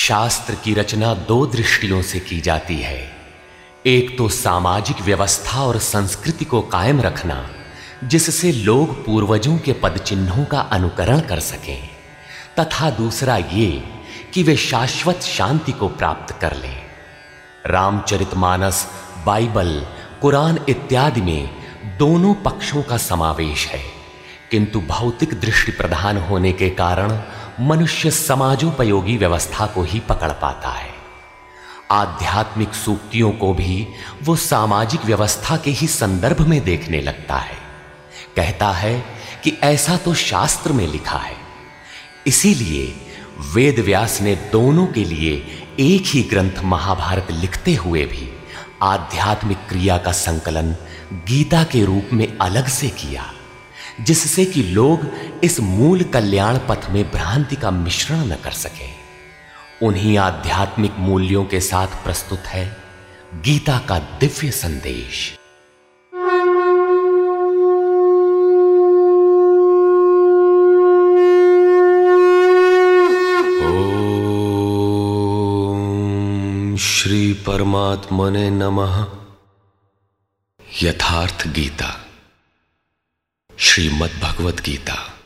शास्त्र की रचना दो दृष्टियों से की जाती है। एक तो सामाजिक व्यवस्था और संस्कृति को कायम रखना, जिससे लोग पूर्वजों के पद चिन्हों का अनुकरण कर सकें, तथा दूसरा ये कि वे शाश्वत शांति को प्राप्त कर लें। रामचरितमानस बाइबल, कुरान इत्यादि में दोनों पक्षों का समावेश है, किंतु भौतिक दृष्टि प्रधान होने के कारण मनुष्य समाजोपयोगी व्यवस्था को ही पकड़ पाता है। आध्यात्मिक सूक्तियों को भी वो सामाजिक व्यवस्था के ही संदर्भ में देखने लगता है। कहता है कि ऐसा तो शास्त्र में लिखा है। इसीलिए वेद व्यास ने दोनों के लिए एक ही ग्रंथ महाभारत लिखते हुए भी आध्यात्मिक क्रिया का संकलन गीता के रूप में अलग से किया। जिससे कि लोग इस मूल कल्याण पथ में भ्रांति का मिश्रण न कर सके। उन्हीं आध्यात्मिक मूल्यों के साथ प्रस्तुत है गीता का दिव्य संदेश। श्री परमात्मने नमः। यथार्थ गीता। श्रीमद् भगवत गीता।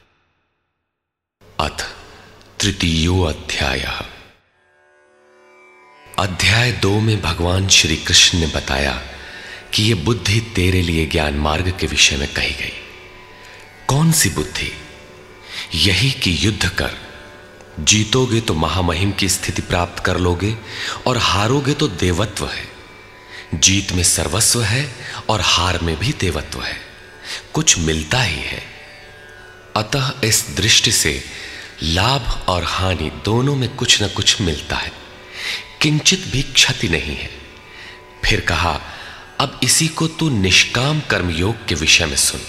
अथ तृतीयो अध्याय। अध्याय दो में भगवान श्री कृष्ण ने बताया कि यह बुद्धि तेरे लिए ज्ञान मार्ग के विषय में कही गई। कौन सी बुद्धि? यही कि युद्ध कर। जीतोगे तो महामहिम की स्थिति प्राप्त कर लोगे और हारोगे तो देवत्व है। जीत में सर्वस्व है और हार में भी देवत्व है। कुछ मिलता ही है। अतः इस दृष्टि से लाभ और हानि दोनों में कुछ न कुछ मिलता है। किंचित भी क्षति नहीं है। फिर कहा, अब इसी को तू निष्काम कर्मयोग के विषय में सुन।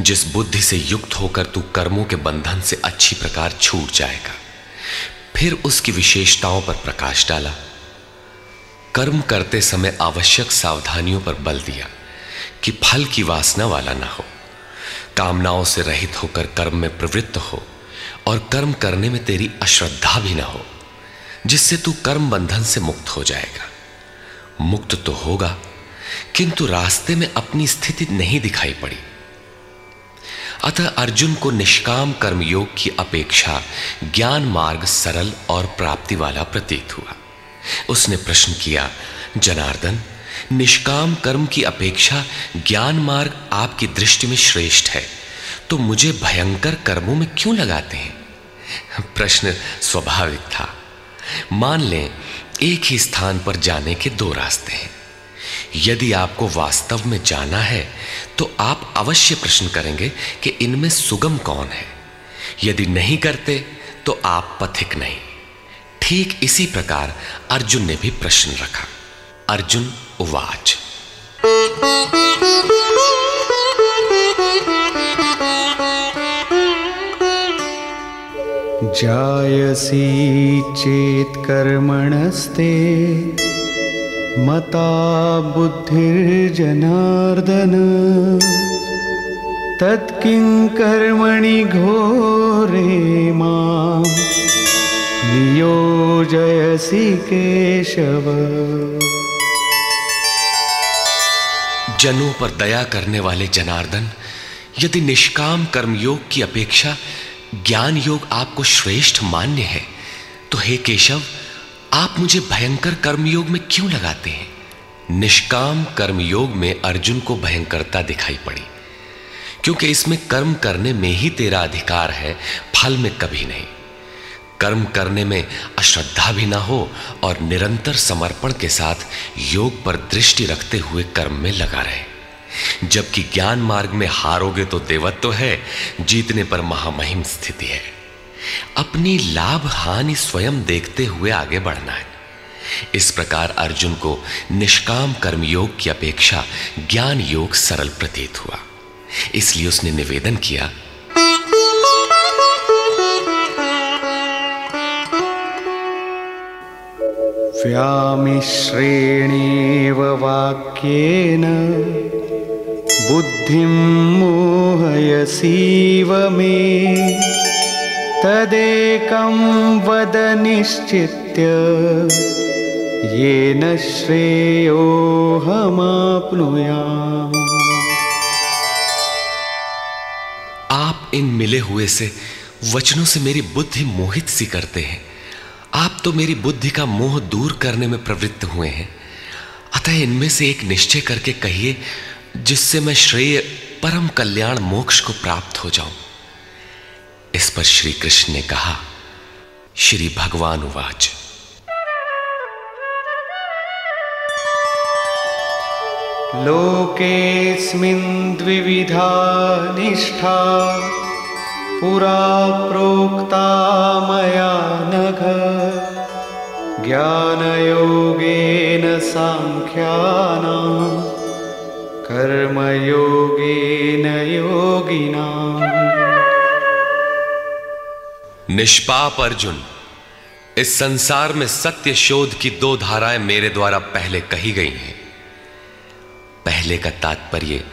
जिस बुद्धि से युक्त होकर तू कर्मों के बंधन से अच्छी प्रकार छूट जाएगा। फिर उसकी विशेषताओं पर प्रकाश डाला। कर्म करते समय आवश्यक सावधानियों पर बल दिया। कि फल की वासना वाला ना हो। कामनाओं से रहित होकर कर्म में प्रवृत्त हो और कर्म करने में तेरी अश्रद्धा भी ना हो, जिससे तू कर्म बंधन से मुक्त हो जाएगा। मुक्त तो होगा, किंतु रास्ते में अपनी स्थिति नहीं दिखाई पड़ी। अतः अर्जुन को निष्काम कर्मयोग की अपेक्षा ज्ञान मार्ग सरल और प्राप्ति वाला प्रतीत हुआ। उसने प्रश्न किया, जनार्दन निष्काम कर्म की अपेक्षा ज्ञान मार्ग आपकी दृष्टि में श्रेष्ठ है। तो मुझे भयंकर कर्मों में क्यों लगाते हैं? प्रश्न स्वाभाविक था। मान लें, एक ही स्थान पर जाने के दो रास्ते हैं। यदि आपको वास्तव में जाना है तो आप अवश्य प्रश्न करेंगे कि इनमें सुगम कौन है। यदि नहीं करते तो आप पथिक नहीं। ठीक इसी प्रकार अर्जुन ने भी प्रश्न रखा। अर्जुन उवाच जायसी चेत कर्मणस्ते मता बुद्धिर्जनार्दन। तत्किं कर्मणि घोरे मां नियोजयसि केशव जनों पर दया करने वाले जनार्दन, यदि निष्काम कर्मयोग की अपेक्षा ज्ञान योग आपको श्रेष्ठ मान्य है तो हे केशव, आप मुझे भयंकर कर्मयोग में क्यों लगाते हैं? निष्काम कर्मयोग में अर्जुन को भयंकरता दिखाई पड़ी, क्योंकि इसमें कर्म करने में ही तेरा अधिकार है, फल में कभी नहीं। कर्म करने में अश्रद्धा भी ना हो और निरंतर समर्पण के साथ योग पर दृष्टि रखते हुए कर्म में लगा रहे। जबकि ज्ञान मार्ग में हारोगे तो देवत्व है, जीतने पर महामहिम स्थिति है। अपनी लाभ हानि स्वयं देखते हुए आगे बढ़ना है। इस प्रकार अर्जुन को निष्काम कर्मयोग की अपेक्षा ज्ञान योग सरल प्रतीत हुआ। इसलिए उसने निवेदन किया व्यामिश्रेणेव वाक्येन बुद्धिं मोहयसीव मे। तदेकं वद निश्चित्य, येन श्रेयोऽहमाप्नुयाम्। आप इन मिले हुए से वचनों से मेरी बुद्धि मोहित सी करते हैं। आप तो मेरी बुद्धि का मोह दूर करने में प्रवृत्त हुए हैं। अतः इनमें से एक निश्चय करके कहिए, जिससे मैं श्रेय परम कल्याण मोक्ष को प्राप्त हो जाऊँ। इस पर श्री कृष्ण ने कहा, श्री भगवान उवाच। लोकेऽस्मिन् द्विविधा निष्ठा। पुरा प्रोक्ता मया नघ। ज्ञानयोगेन साङ्ख्यानां, कर्मयोगेन योगिनाम् निष्पाप अर्जुन, इस संसार में सत्य शोध की दो धाराएँ मेरे द्वारा पहले कही गई हैं। पहले का तात्पर्य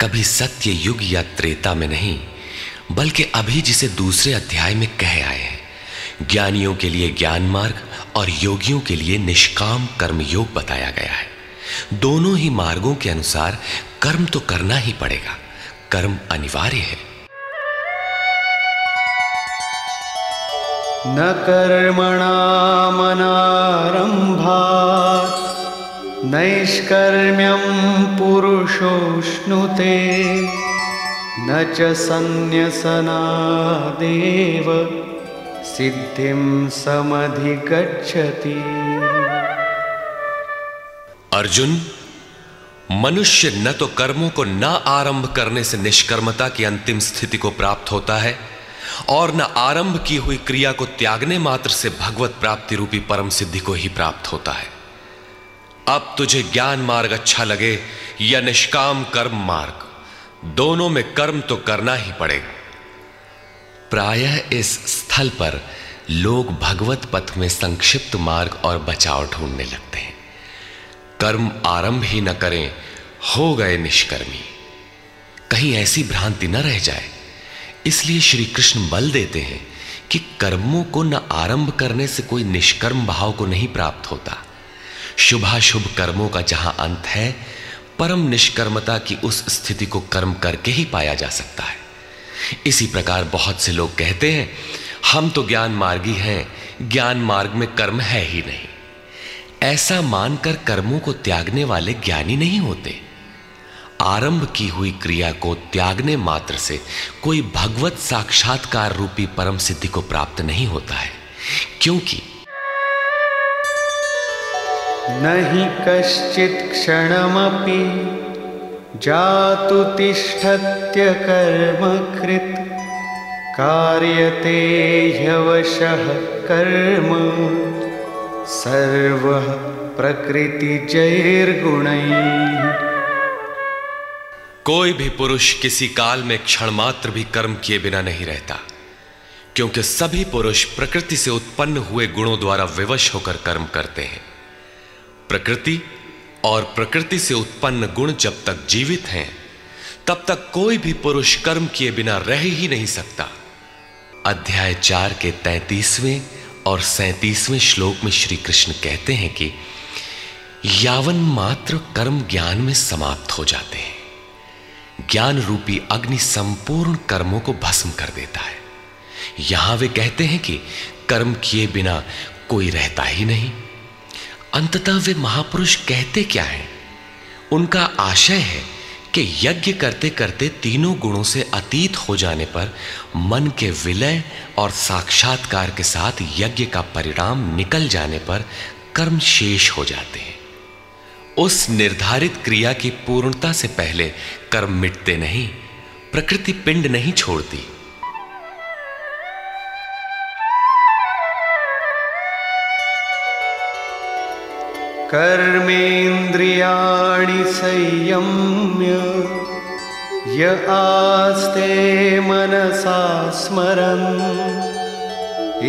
कभी सत्य युग या त्रेता में नहीं बल्कि अभी जिसे दूसरे अध्याय में कह आए हैं, ज्ञानियों के लिए ज्ञान मार्ग और योगियों के लिए निष्काम कर्म योग बताया गया है। दोनों ही मार्गों के अनुसार कर्म तो करना ही पड़ेगा, कर्म अनिवार्य है। न कर्मणामनारम्भात् नैष्कर्म्यं पुरुषोष्णुते न च सन्न्यसनादेव, सिद्धिं समधिगच्छति। अर्जुन, मनुष्य न तो कर्मों को न आरंभ करने से निष्कर्मता की अंतिम स्थिति को प्राप्त होता है, और न आरंभ की हुई क्रिया को त्यागने मात्र से भगवत प्राप्ति रूपी परम सिद्धि को ही प्राप्त होता है। अब तुझे ज्ञान मार्ग अच्छा लगे या निष्काम कर्म मार्ग? दोनों में कर्म तो करना ही पड़ेगा। प्रायः इस स्थल पर लोग भगवत पथ में संक्षिप्त मार्ग और बचाव ढूँढने लगते हैं। कर्म आरंभ ही न करें, हो गए निष्कर्मी। कहीं ऐसी भ्रांति न रह जाए। इसलिए श्री कृष्ण बल देते हैं कि कर्मों को न आरंभ करने से कोई निष्कर्म भाव को नहीं प्राप्त होता। शुभाशुभ कर्मों का जहाँ अंत है परम निष्कर्मता की उस स्थिति को कर्म करके ही पाया जा सकता है। इसी प्रकार बहुत से लोग कहते हैं, हम तो ज्ञान मार्गी हैं, ज्ञान मार्ग में कर्म है ही नहीं। ऐसा मानकर कर्मों को त्यागने वाले ज्ञानी नहीं होते। आरंभ की हुई क्रिया को त्यागने मात्र से कोई भगवत साक्षात्कार रूपी परम सिद्धि को प्राप्त नहीं होता है, क्योंकि न हि कश्चित् क्षणमपि जातु कर्मकृत् कार्यते ह्यवशः कर्म। सर्वः प्रकृतिजैर्गुणैः कोई भी पुरुष किसी काल में क्षण मात्र भी कर्म किए बिना नहीं रहता, क्योंकि सभी पुरुष प्रकृति से उत्पन्न हुए गुणों द्वारा विवश होकर कर्म करते हैं। प्रकृति और प्रकृति से उत्पन्न गुण जब तक जीवित हैं, तब तक कोई भी पुरुष कर्म किए बिना रह ही नहीं सकता। अध्याय चार के तैतीसवें और सैतीसवें श्लोक में श्री कृष्ण कहते हैं कि यावन मात्र कर्म ज्ञान में समाप्त हो जाते हैं। ज्ञान रूपी अग्नि संपूर्ण कर्मों को भस्म कर देता है। यहाँ वे कहते हैं कि कर्म किए बिना कोई रहता ही नहीं। अंततः वे महापुरुष कहते क्या हैं? उनका आशय है कि यज्ञ करते करते तीनों गुणों से अतीत हो जाने पर मन के विलय और साक्षात्कार के साथ यज्ञ का परिणाम निकल जाने पर कर्म शेष हो जाते हैं। उस निर्धारित क्रिया की पूर्णता से पहले कर्म मिटते नहीं, प्रकृति पिंड नहीं छोड़ती। कर्मेन्द्रियाणि संयम्य य आस्ते मनसा स्मरन्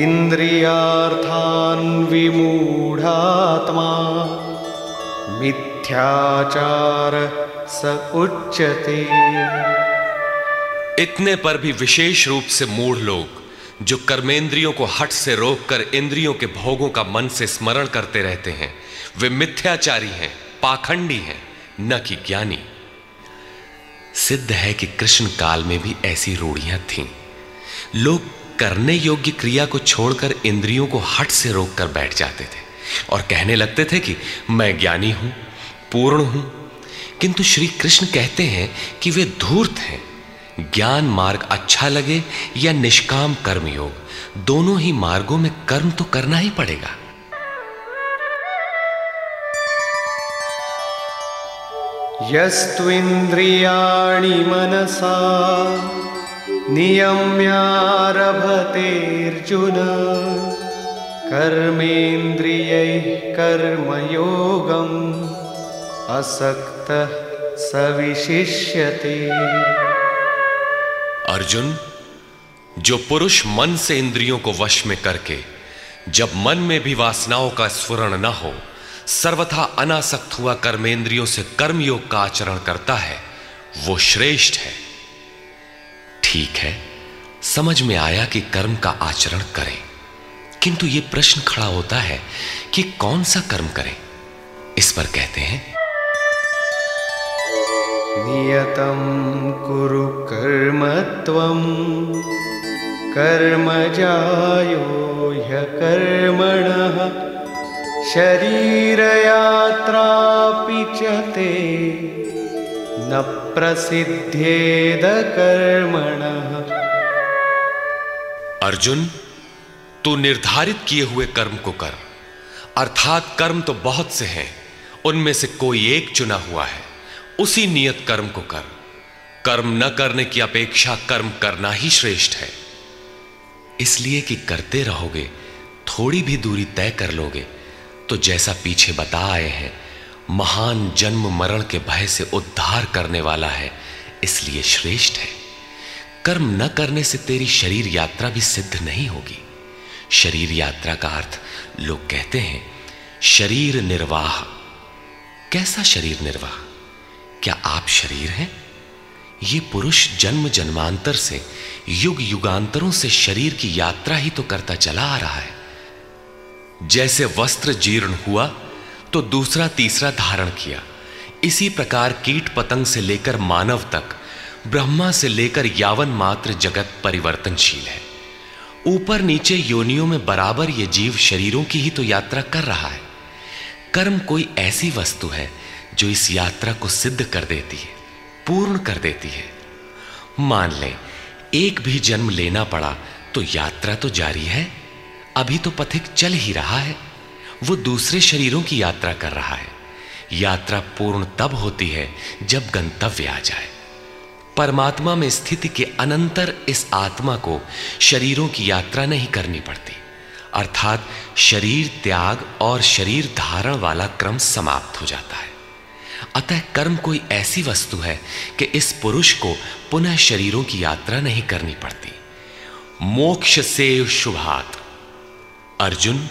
इन्द्रियार्थान् विमूढात्मा मिथ्याचार स उच्यते। इतने पर भी विशेष रूप से मूढ़ लोग जो कर्मेंद्रियों को हट से रोककर इंद्रियों के भोगों का मन से स्मरण करते रहते हैं, वे मिथ्याचारी हैं, पाखंडी हैं, न कि ज्ञानी। सिद्ध है कि कृष्ण काल में भी ऐसी रूढ़ियाँ थीं। लोग करने योग्य क्रिया को छोड़कर इंद्रियों को हट से रोककर बैठ जाते थे और कहने लगते थे कि मैं ज्ञानी हूँ, पूर्ण हूँ। किंतु श्री कृष्ण कहते हैं कि वे धूर्त हैं। ज्ञान मार्ग अच्छा लगे या निष्काम कर्म योग, दोनों ही मार्गों में कर्म तो करना ही पड़ेगा। यस्त्विन्द्रियाणि मनसा, नियम्यारभतेऽर्जुन, कर्मेन्द्रियैः कर्मयोगम् असक्तः स विशिष्यते अर्जुन, जो पुरुष मन से इंद्रियों को वश में करके, जब मन में भी वासनाओं का स्फुरण न हो, सर्वथा अनासक्त हुआ कर्मेंद्रियों से कर्मयोग का आचरण करता है, वो श्रेष्ठ है। ठीक है, समझ में आया कि कर्म का आचरण करें। किंतु यह प्रश्न खड़ा होता है कि कौन सा कर्म करें? इस पर कहते हैं नियतं कुरु कर्म त्वं कर्मजायो ह्यकर्मणः। शरीरयात्रापि च न प्रसिद्धेद कर्मणः अर्जुन, तू निर्धारित किए हुए कर्म को कर। अर्थात कर्म तो बहुत से हैं, उनमें से कोई एक चुना हुआ है। उसी नियत कर्म को कर। कर्म न करने की अपेक्षा कर्म करना ही श्रेष्ठ है। इसलिए कि करते रहोगे, थोड़ी भी दूरी तय कर लोगे तो जैसा पीछे बता आए हैं, महान जन्म मरण के भय से उद्धार करने वाला है, इसलिए श्रेष्ठ है। कर्म न करने से तेरी शरीर यात्रा भी सिद्ध नहीं होगी। शरीर यात्रा का अर्थ लोग कहते हैं, शरीर निर्वाह। कैसा शरीर निर्वाह? क्या आप शरीर हैं? ये पुरुष जन्म जन्मांतर से, युग युगांतरों से शरीर की यात्रा ही तो करता चला आ रहा है। जैसे वस्त्र जीर्ण हुआ तो दूसरा तीसरा धारण किया। इसी प्रकार कीट पतंग से लेकर मानव तक, ब्रह्मा से लेकर यावन मात्र जगत परिवर्तनशील है। ऊपर नीचे योनियों में बराबर ये जीव शरीरों की ही तो यात्रा कर रहा है। कर्म कोई ऐसी वस्तु है जो इस यात्रा को सिद्ध कर देती है, पूर्ण कर देती है। मान लें, एक भी जन्म लेना पड़ा तो यात्रा तो जारी है। अभी तो पथिक चल ही रहा है। वो दूसरे शरीरों की यात्रा कर रहा है। यात्रा पूर्ण तब होती है, जब गंतव्य आ जाए। परमात्मा में स्थिति के अनंतर इस आत्मा को शरीरों की यात्रा नहीं करनी पड़ती। अर्थात शरीर त्याग और शरीर धारण वाला क्रम समाप्त हो जाता है। अतः कर्म कोई ऐसी वस्तु है कि इस पुरुष को पुनः शरीरों की यात्रा नहीं करनी पड़ती। मोक्ष से शुभात। अर्जुन,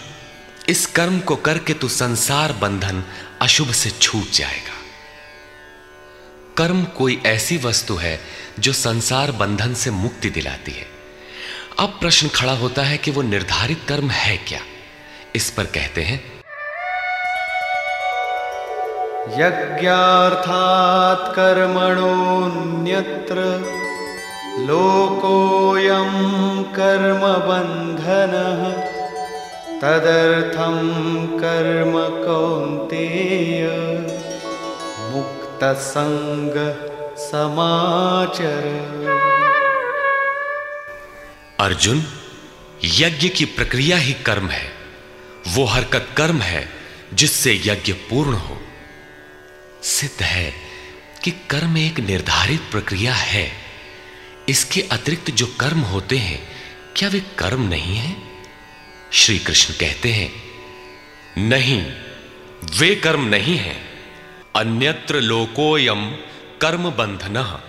इस कर्म को करके तू संसार बंधन अशुभ से छूट जाएगा। कर्म कोई ऐसी वस्तु है जो संसार बंधन से मुक्ति दिलाती है। अब प्रश्न खड़ा होता है कि वो निर्धारित कर्म है क्या? इस पर कहते हैं यज्ञार्थात् कर्मणोऽन्यत्र लोकोऽयं कर्मबन्धनः तदर्थं कर्म कौन्तेय मुक्तसङ्ग समाचर। अर्जुन, यज्ञ की प्रक्रिया ही कर्म है, वो हरकत कर्म है जिससे यज्ञ पूर्ण हो। सिद्ध है कि कर्म एक निर्धारित प्रक्रिया है। इसके अतिरिक्त जो कर्म होते हैं, क्या वे कर्म नहीं है? श्री कृष्ण कहते हैं, नहीं, वे कर्म नहीं है। अन्यत्र लोकोयम कर्म बंधन।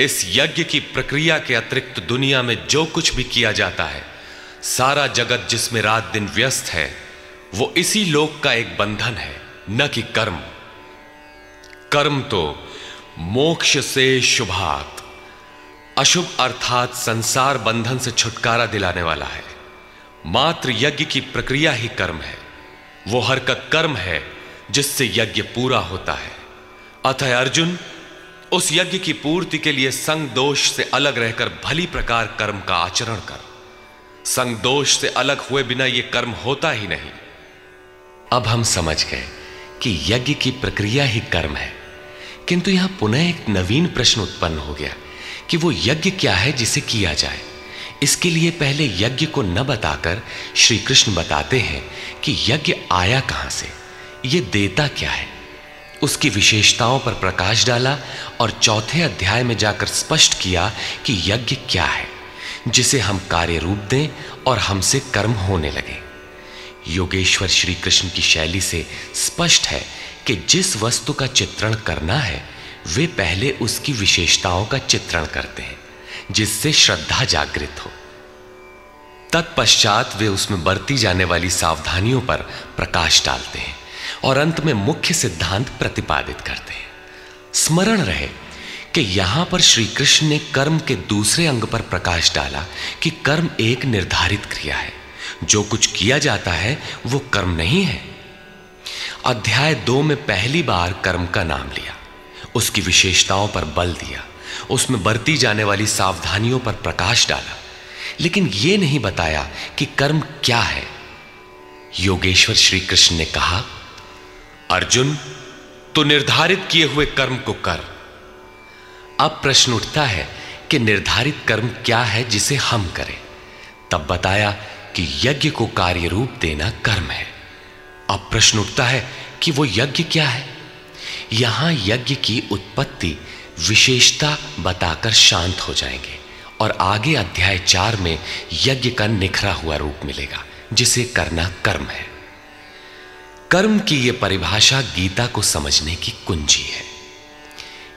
इस यज्ञ की प्रक्रिया के अतिरिक्त दुनिया में जो कुछ भी किया जाता है, सारा जगत जिसमें रात दिन व्यस्त है, वो इसी लोक का एक बंधन है, न कि कर्म। कर्म तो मोक्ष से शुभात। अशुभ अर्थात संसार बंधन से छुटकारा दिलाने वाला है। मात्र यज्ञ की प्रक्रिया ही कर्म है। वो हरकत कर्म है जिससे यज्ञ पूरा होता है। अतः अर्जुन, उस यज्ञ की पूर्ति के लिए संग दोष से अलग रहकर भली प्रकार कर्म का आचरण कर। संग दोष से अलग हुए बिना यह कर्म होता ही नहीं। अब हम समझ गए कि यज्ञ की प्रक्रिया ही कर्म है। किंतु यहाँ पुनः एक नवीन प्रश्न उत्पन्न हो गया कि वो यज्ञ क्या है जिसे किया जाए। इसके लिए पहले यज्ञ को न बताकर श्री कृष्ण बताते हैं कि यज्ञ आया कहाँ से, ये देता क्या है। उसकी विशेषताओं पर प्रकाश डाला और चौथे अध्याय में जाकर स्पष्ट किया कि यज्ञ क्या है, जिसे हम कार्य रूप दें और हमसे कर्म होने लगे। योगेश्वर श्री कृष्ण की शैली से स्पष्ट है कि जिस वस्तु का चित्रण करना है, वे पहले उसकी विशेषताओं का चित्रण करते हैं, जिससे श्रद्धा जागृत हो। तत्पश्चात वे उसमें बरती जाने वाली सावधानियों पर प्रकाश डालते हैं और अंत में मुख्य सिद्धांत प्रतिपादित करते हैं। स्मरण रहे कि यहाँ पर श्री कृष्ण ने कर्म के दूसरे अंग पर प्रकाश डाला कि कर्म एक निर्धारित क्रिया है। जो कुछ किया जाता है, वो कर्म नहीं है। अध्याय दो में पहली बार कर्म का नाम लिया। उसकी विशेषताओं पर बल दिया। उसमें बरती जाने वाली सावधानियों पर प्रकाश डाला। लेकिन यह नहीं बताया कि कर्म क्या है। योगेश्वर श्री कृष्ण ने कहा, अर्जुन तो निर्धारित किए हुए कर्म को कर। अब प्रश्न उठता है कि निर्धारित कर्म क्या है जिसे हम करें। तब बताया कि यज्ञ को कार्य रूप देना कर्म है। अब प्रश्न उठता है कि वो यज्ञ क्या है? यहाँ यज्ञ की उत्पत्ति विशेषता बताकर शांत हो जाएँगे और आगे अध्याय चार में यज्ञ का निखरा हुआ रूप मिलेगा, जिसे करना कर्म है। कर्म की यह परिभाषा गीता को समझने की कुंजी है।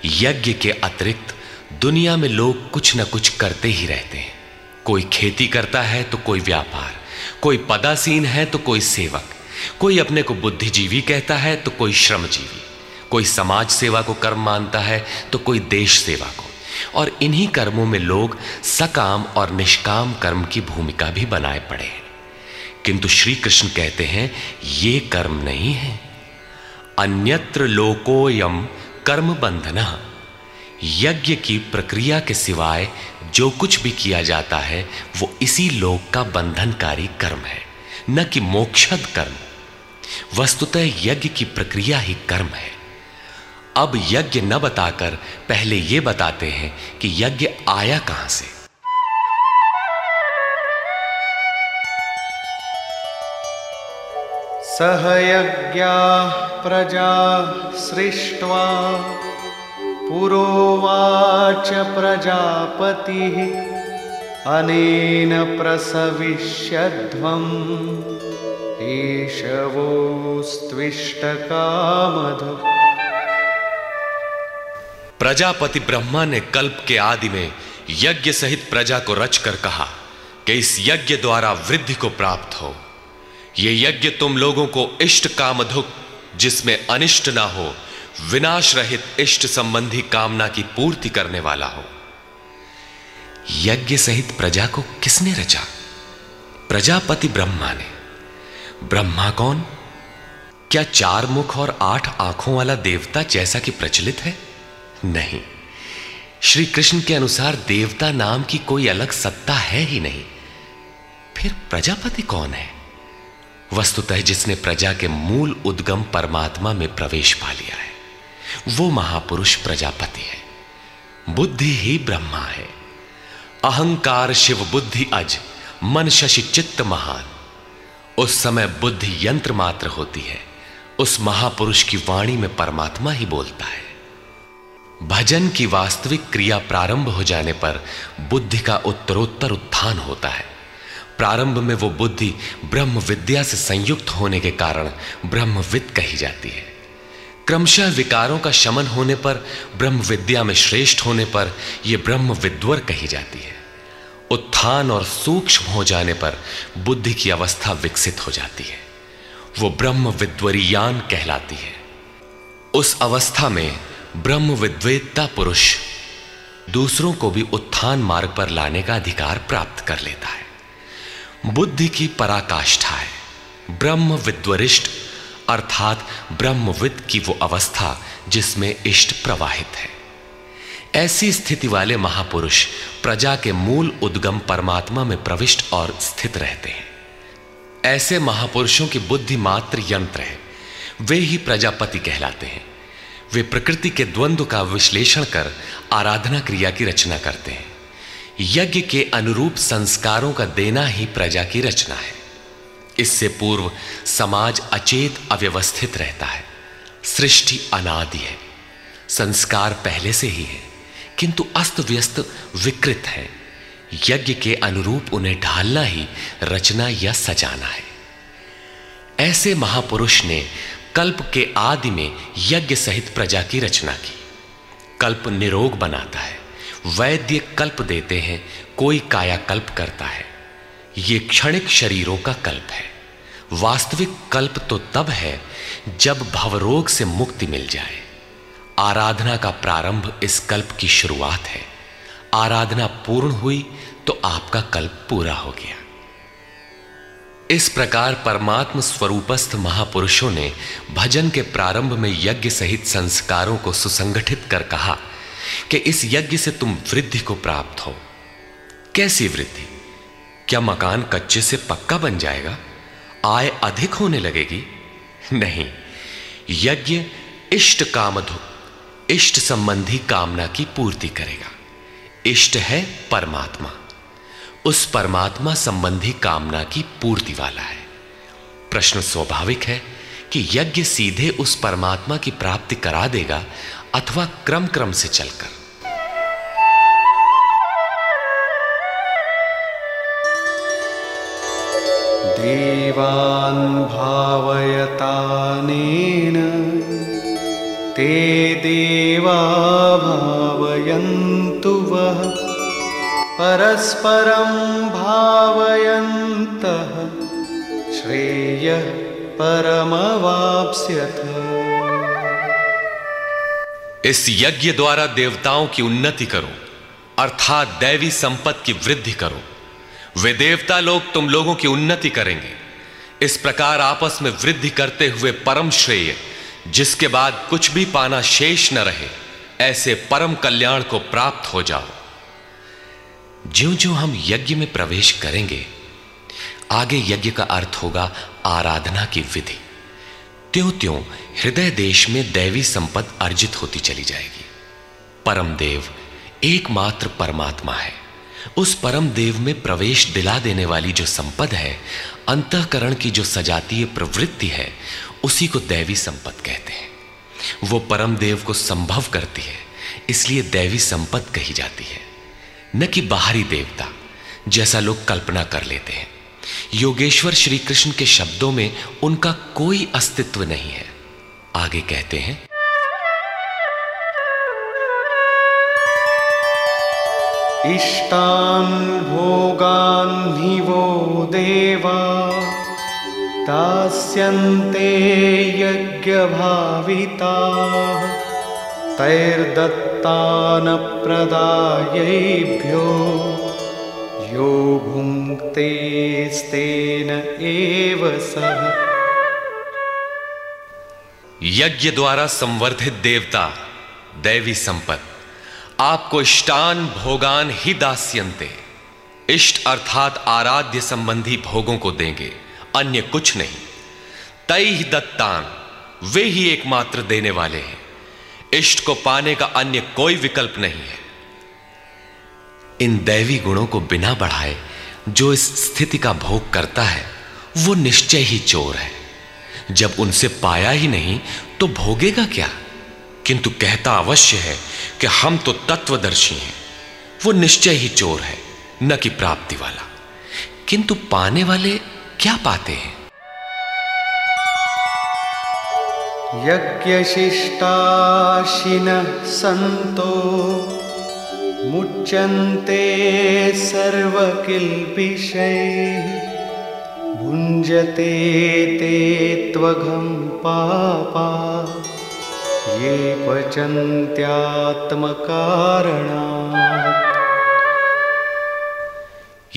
यज्ञ के अतिरिक्त दुनिया में लोग कुछ ना कुछ करते ही रहते हैं। कोई खेती करता है तो कोई व्यापार, कोई पदासीन है तो कोई सेवक कोई अपने को बुद्धिजीवी कहता है तो कोई श्रमजीवी। कोई समाज सेवा को कर्म मानता है तो कोई देश सेवा को। और इन्हीं कर्मों में लोग सकाम और निष्काम कर्म की भूमिका भी बनाए पड़े हैं। किंतु श्री कृष्ण कहते हैं, ये कर्म नहीं है। अन्यत्र लोकोयम कर्म बंधना यज्ञ की प्रक्रिया के सिवाय जो कुछ भी किया जाता है, वो इसी लोक का बंधनकारी कर्म है। न कि मोक्षद कर्म। वस्तुतः यज्ञ की प्रक्रिया ही कर्म है। अब यज्ञ न बताकर पहले यह बताते हैं कि यज्ञ आया कहाँ से। सहयज्ञा प्रजा सृष्ट्वा पुरोवाच प्रजापतिः अनेन प्रसविष्यध्वम्। प्रजापति ब्रह्मा ने कल्प के आदि में यज्ञ सहित प्रजा को रचकर कहा कि इस यज्ञ द्वारा वृद्धि को प्राप्त हो। यह यज्ञ तुम लोगों को इष्ट कामधुक, जिसमें अनिष्ट ना हो विनाश रहित इष्ट संबंधी कामना की पूर्ति करने वाला हो। यज्ञ सहित प्रजा को किसने रचा? प्रजापति ब्रह्मा ने। ब्रह्मा कौन? क्या चार मुख और आठ आँखों वाला देवता जैसा कि प्रचलित है? नहीं। श्री कृष्ण के अनुसार देवता नाम की कोई अलग सत्ता है ही नहीं। फिर प्रजापति कौन है? वस्तुतः जिसने प्रजा के मूल उद्गम परमात्मा में प्रवेश पा लिया है, वो महापुरुष प्रजापति है। बुद्धि ही ब्रह्मा है। अहंकार शिव बुद्धि अज, मन शशि चित्त महान। उस समय बुद्धि यंत्र मात्र होती है। उस महापुरुष की वाणी में परमात्मा ही बोलता है। भजन की वास्तविक क्रिया प्रारंभ हो जाने पर बुद्धि का उत्तरोत्तर उत्थान होता है। प्रारंभ में वो बुद्धि ब्रह्म विद्या से संयुक्त होने के कारण ब्रह्मविद कही जाती है। क्रमशः विकारों का शमन होने पर ब्रह्म विद्या में श्रेष्ठ होने पर यह ब्रह्म विद्वर कही जाती है। उत्थान और सूक्ष्म हो जाने पर बुद्धि की अवस्था विकसित हो जाती है। वो ब्रह्म विद्वरियान कहलाती है। उस अवस्था में ब्रह्म विद्वेत्ता पुरुष दूसरों को भी उत्थान मार्ग पर लाने का अधिकार प्राप्त कर लेता है। बुद्धि की पराकाष्ठा है। ब्रह्म विद्वरिष्ठ अर्थात ब्रह्मविद की वो अवस्था जिसमें इष्ट प्रवाहित है। ऐसी स्थिति वाले महापुरुष प्रजा के मूल उद्गम परमात्मा में प्रविष्ट और स्थित रहते हैं। ऐसे महापुरुषों की बुद्धि मात्र यंत्र है। वे ही प्रजापति कहलाते हैं। वे प्रकृति के द्वंद्व का विश्लेषण कर आराधना क्रिया की रचना करते हैं। यज्ञ के अनुरूप संस्कारों का देना ही प्रजा की रचना है। इससे पूर्व समाज अचेत अव्यवस्थित रहता है। सृष्टि अनादि है। संस्कार पहले से ही है। किंतु अस्त व्यस्त विकृत है। यज्ञ के अनुरूप उन्हें ढालना ही रचना या सजाना है। ऐसे महापुरुष ने कल्प के आदि में यज्ञ सहित प्रजा की रचना की। कल्प निरोग बनाता है। वैद्य कल्प देते हैं, कोई काया कल्प करता है। ये क्षणिक शरीरों का कल्प है। वास्तविक कल्प तो तब है, जब भवरोग से मुक्ति मिल जाए। आराधना का प्रारंभ इस कल्प की शुरुआत है। आराधना पूर्ण हुई तो आपका कल्प पूरा हो गया। इस प्रकार परमात्म स्वरूपस्थ महापुरुषों ने भजन के प्रारंभ में यज्ञ सहित संस्कारों को सुसंगठित कर कहा कि इस यज्ञ से तुम वृद्धि को प्राप्त हो। कैसी वृद्धि? क्या मकान कच्चे से पक्का बन जाएगा? आय अधिक होने लगेगी? नहीं। यज्ञ इष्ट कामधु इष्ट संबंधी कामना की पूर्ति करेगा। इष्ट है परमात्मा। उस परमात्मा संबंधी कामना की पूर्ति वाला है। प्रश्न स्वाभाविक है कि यज्ञ सीधे उस परमात्मा की प्राप्ति करा देगा अथवा क्रम क्रम से चलकर। देवान् भावयतानेन ते देवा भावयन्तु वः। परस्परं भावयन्तः। श्रेयः परमवाप्स्यथ। इस यज्ञ द्वारा देवताओं की उन्नति करो, अर्थात दैवी संपत्ति की वृद्धि करो। वे देवता लोग तुम लोगों की उन्नति करेंगे। इस प्रकार आपस में वृद्धि करते हुए परम श्रेय जिसके बाद कुछ भी पाना शेष न रहे, ऐसे परम कल्याण को प्राप्त हो जाओ। ज्यो ज्यो हम यज्ञ में प्रवेश करेंगे, आगे यज्ञ का अर्थ होगा आराधना की विधि। त्यों त्यों हृदय देश में दैवी संपद अर्जित होती चली जाएगी। परम देव एकमात्र परमात्मा है। उस परम देव में प्रवेश दिला देने वाली जो संपद है, अंतकरण की जो सजातीय प्रवृत्ति है उसी को दैवी संपद कहते हैं। वो परम देव को संभव करती है, इसलिए दैवी संपद कही जाती है। न कि बाहरी देवता, जैसा लोग कल्पना कर लेते हैं। योगेश्वर श्री कृष्ण के शब्दों में उनका कोई अस्तित्व नहीं है। आगे कहते हैं, इष्टान भोगान वो देवा। दास्यन्ते यज्ञभाविताः, तैर्दत्तानप्रदायैभ्यो यो भुङ्क्तेस्तेन एव सः यज्ञ द्वारा संवर्धित देवता, दैवी संपत्ति आपको इष्टान भोगान ही दास्यंते इष्ट अर्थात आराध्य संबंधी भोगों को देंगे। अन्य कुछ नहीं। तय ही दत्तान, वे ही एकमात्र देने वाले हैं। इष्ट को पाने का अन्य कोई विकल्प नहीं है। इन दैवी गुणों को बिना बढ़ाए, जो इस स्थिति का भोग करता है, वो निश्चय ही चोर है। जब उनसे पाया ही नहीं तो भोगेगा क्या? किंतु कहता अवश्य है कि हम तो तत्वदर्शी हैं। वो निश्चय ही चोर है, न कि प्राप्ति वाला। किंतु पाने वाले क्या पाते हैं? यज्ञशिष्टाशिनः सन्तो मुच्यन्ते सर्वकिल्बिषैः भुञ्जते ते त्वघं पापा ये पचन्त्यात्मकारणात्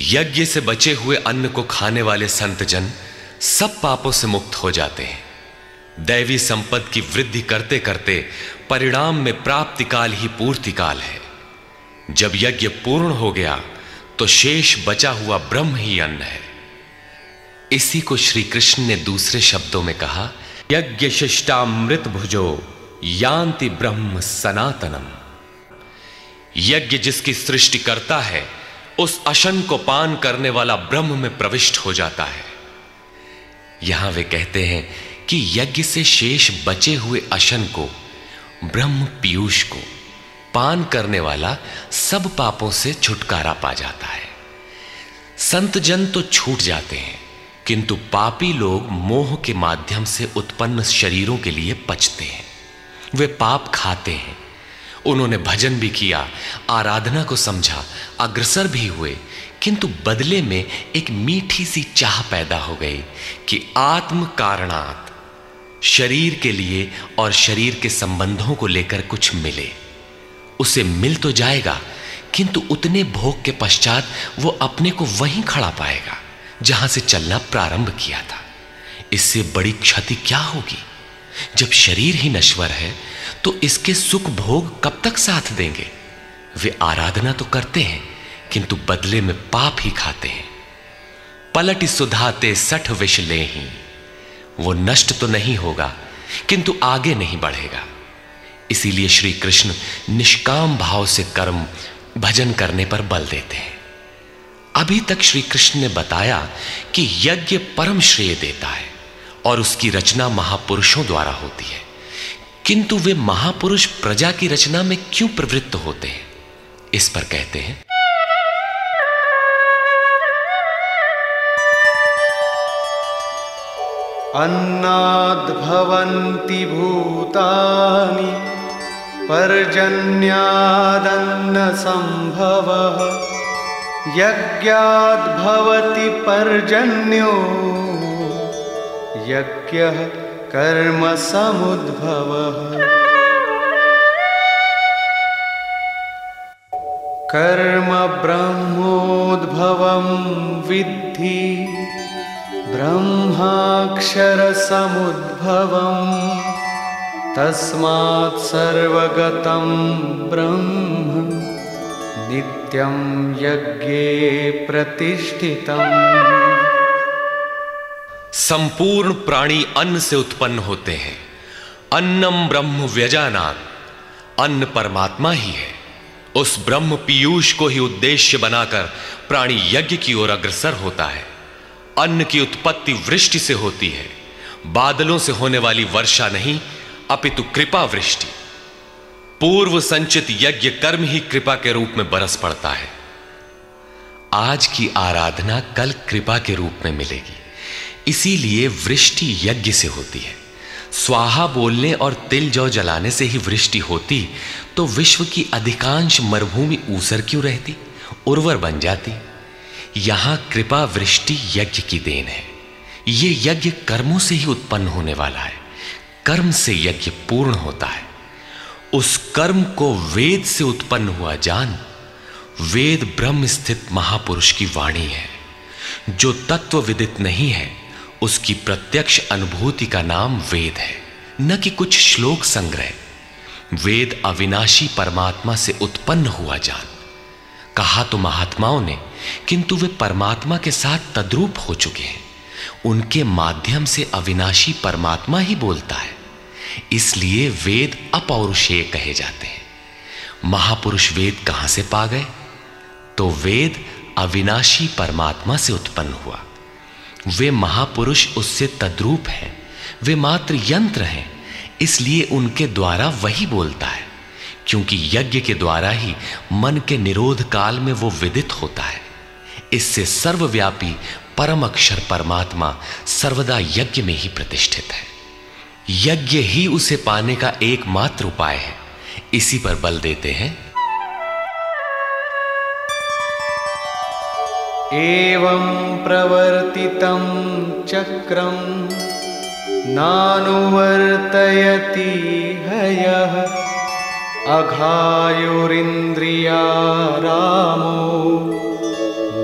यज्ञ से बचे हुए अन्न को खाने वाले संतजन सब पापों से मुक्त हो जाते हैं। दैवी संपद की वृद्धि करते करते परिणाम में प्राप्ति काल ही पूर्ति काल है। जब यज्ञ पूर्ण हो गया तो शेष बचा हुआ ब्रह्म ही अन्न है। इसी को श्री कृष्ण ने दूसरे शब्दों में कहा, यज्ञ शिष्टामृत भुजो यान्ति ब्रह्म सनातनम। यज्ञ जिसकी सृष्टि करता है उस अशन को पान करने वाला ब्रह्म में प्रविष्ट हो जाता है। यहाँ वे कहते हैं कि यज्ञ से शेष बचे हुए अशन को, ब्रह्म पीयूष को पान करने वाला सब पापों से छुटकारा पा जाता है। संत जन तो छूट जाते हैं, किंतु पापी लोग मोह के माध्यम से उत्पन्न शरीरों के लिए पचते हैं। वे पाप खाते हैं उन्होंने भजन भी किया, आराधना को समझा, अग्रसर भी हुए, किंतु बदले में एक मीठी सी चाह पैदा हो गई कि आत्म कारणात शरीर के लिए और शरीर के संबंधों को लेकर कुछ मिले। उसे मिल तो जाएगा, किंतु उतने भोग के पश्चात वो अपने को वहीं खड़ा पाएगा, जहाँ से चलना प्रारंभ किया था। इससे बड़ी क्षति क्या होगी? जब शरीर ही नश्वर है तो इसके सुख भोग कब तक साथ देंगे? वे आराधना तो करते हैं, किंतु बदले में पाप ही खाते हैं। पलट सुधाते सठ विष ले ही वो नष्ट तो नहीं होगा, किंतु आगे नहीं बढ़ेगा। इसीलिए श्री कृष्ण निष्काम भाव से कर्म भजन करने पर बल देते हैं। अभी तक श्री कृष्ण ने बताया कि यज्ञ परम श्रेय देता है और उसकी रचना महापुरुषों द्वारा होती है। किंतु वे महापुरुष प्रजा की रचना में क्यों प्रवृत्त होते हैं? इस पर कहते हैं। अन्नाद्भवन्ति भूतानि पर्जन्यादन्नसम्भवः यज्ञाद्भवति पर्जन्यो। यज्ञः कर्मसमुद्भवः कर्म ब्रह्मोद्भवं विद्धि ब्रह्माक्षरसमुद्भवम् तस्मात् सर्वगतं ब्रह्म नित्यं यज्ञे प्रतिष्ठितम्। संपूर्ण प्राणी अन्न से उत्पन्न होते हैं। अन्नम ब्रह्म व्यजानात अन्न परमात्मा ही है। उस ब्रह्म पीयूष को ही उद्देश्य बनाकर प्राणी यज्ञ की ओर अग्रसर होता है। अन्न की उत्पत्ति वृष्टि से होती है। बादलों से होने वाली वर्षा नहीं, अपितु कृपा वृष्टि। पूर्व संचित यज्ञ कर्म ही कृपा के रूप में बरस पड़ता है। आज की आराधना कल कृपा के रूप में मिलेगी। इसीलिए वृष्टि यज्ञ से होती है। स्वाहा बोलने और तिल जौ जलाने से ही वृष्टि होती तो विश्व की अधिकांश मरुभूमि ऊसर क्यों रहती? उर्वर बन जाती। यहाँ कृपा वृष्टि यज्ञ की देन है। ये यज्ञ कर्मों से ही उत्पन्न होने वाला है। कर्म से यज्ञ पूर्ण होता है। उस कर्म को वेद से उत्पन्न हुआ जान, वेद ब्रह्म स्थित महापुरुष की वाणी है। जो तत्व विदित नहीं है उसकी प्रत्यक्ष अनुभूति का नाम वेद है। न कि कुछ श्लोक संग्रह। वेद अविनाशी परमात्मा से उत्पन्न हुआ जान। कहा तो महात्माओं ने, किंतु वे परमात्मा के साथ तद्रूप हो चुके हैं। उनके माध्यम से अविनाशी परमात्मा ही बोलता है। इसलिए वेद अपौरुषेय कहे जाते हैं। महापुरुष वेद कहाँ से पा गए? तो वेद अविनाशी परमात्मा से उत्पन्न हुआ। वे महापुरुष उससे तद्रूप हैं। वे मात्र यंत्र हैं, इसलिए उनके द्वारा वही बोलता है, क्योंकि यज्ञ के द्वारा ही मन के निरोध काल में वो विदित होता है। इससे सर्वव्यापी परम अक्षर परमात्मा सर्वदा यज्ञ में ही प्रतिष्ठित है। यज्ञ ही उसे पाने का एकमात्र उपाय है। इसी पर बल देते हैं एवं प्रवर्तितं चक्रं नानुवर्तयति हयः अघायुरिन्द्रियारामो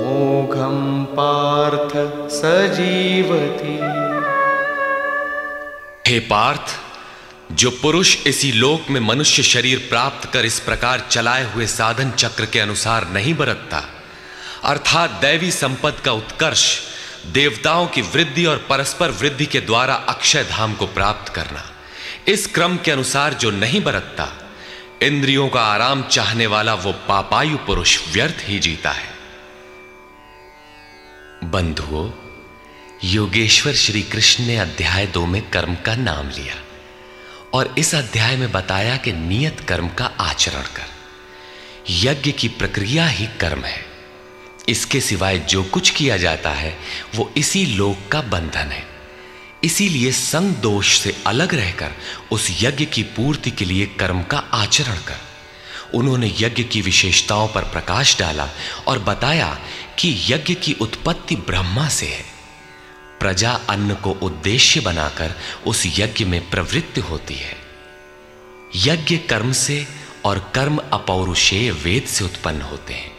मोघं पार्थ सजीवति। हे पार्थ, जो पुरुष इसी लोक में मनुष्य शरीर प्राप्त कर इस प्रकार चलाए हुए साधन चक्र के अनुसार नहीं बरतता अर्थात दैवी संपद का उत्कर्ष, देवताओं की वृद्धि और परस्पर वृद्धि के द्वारा अक्षय धाम को प्राप्त करना। इस क्रम के अनुसार जो नहीं बरतता, इंद्रियों का आराम चाहने वाला वो पापायु पुरुष व्यर्थ ही जीता है। बंधुओं, योगेश्वर श्री कृष्ण ने अध्याय दो में कर्म का नाम लिया और इस अध्याय में बताया कि नियत कर्म का आचरण कर। यज्ञ की प्रक्रिया ही कर्म है। इसके सिवाय जो कुछ किया जाता है, वो इसी लोक का बंधन है। इसीलिए संग दोष से अलग रहकर उस यज्ञ की पूर्ति के लिए कर्म का आचरण कर। उन्होंने यज्ञ की विशेषताओं पर प्रकाश डाला और बताया कि यज्ञ की उत्पत्ति ब्रह्मा से है। प्रजा अन्न को उद्देश्य बनाकर उस यज्ञ में प्रवृत्त होती है। यज्ञ कर्म से और कर्म अपौरुषेय वेद से उत्पन्न होते हैं।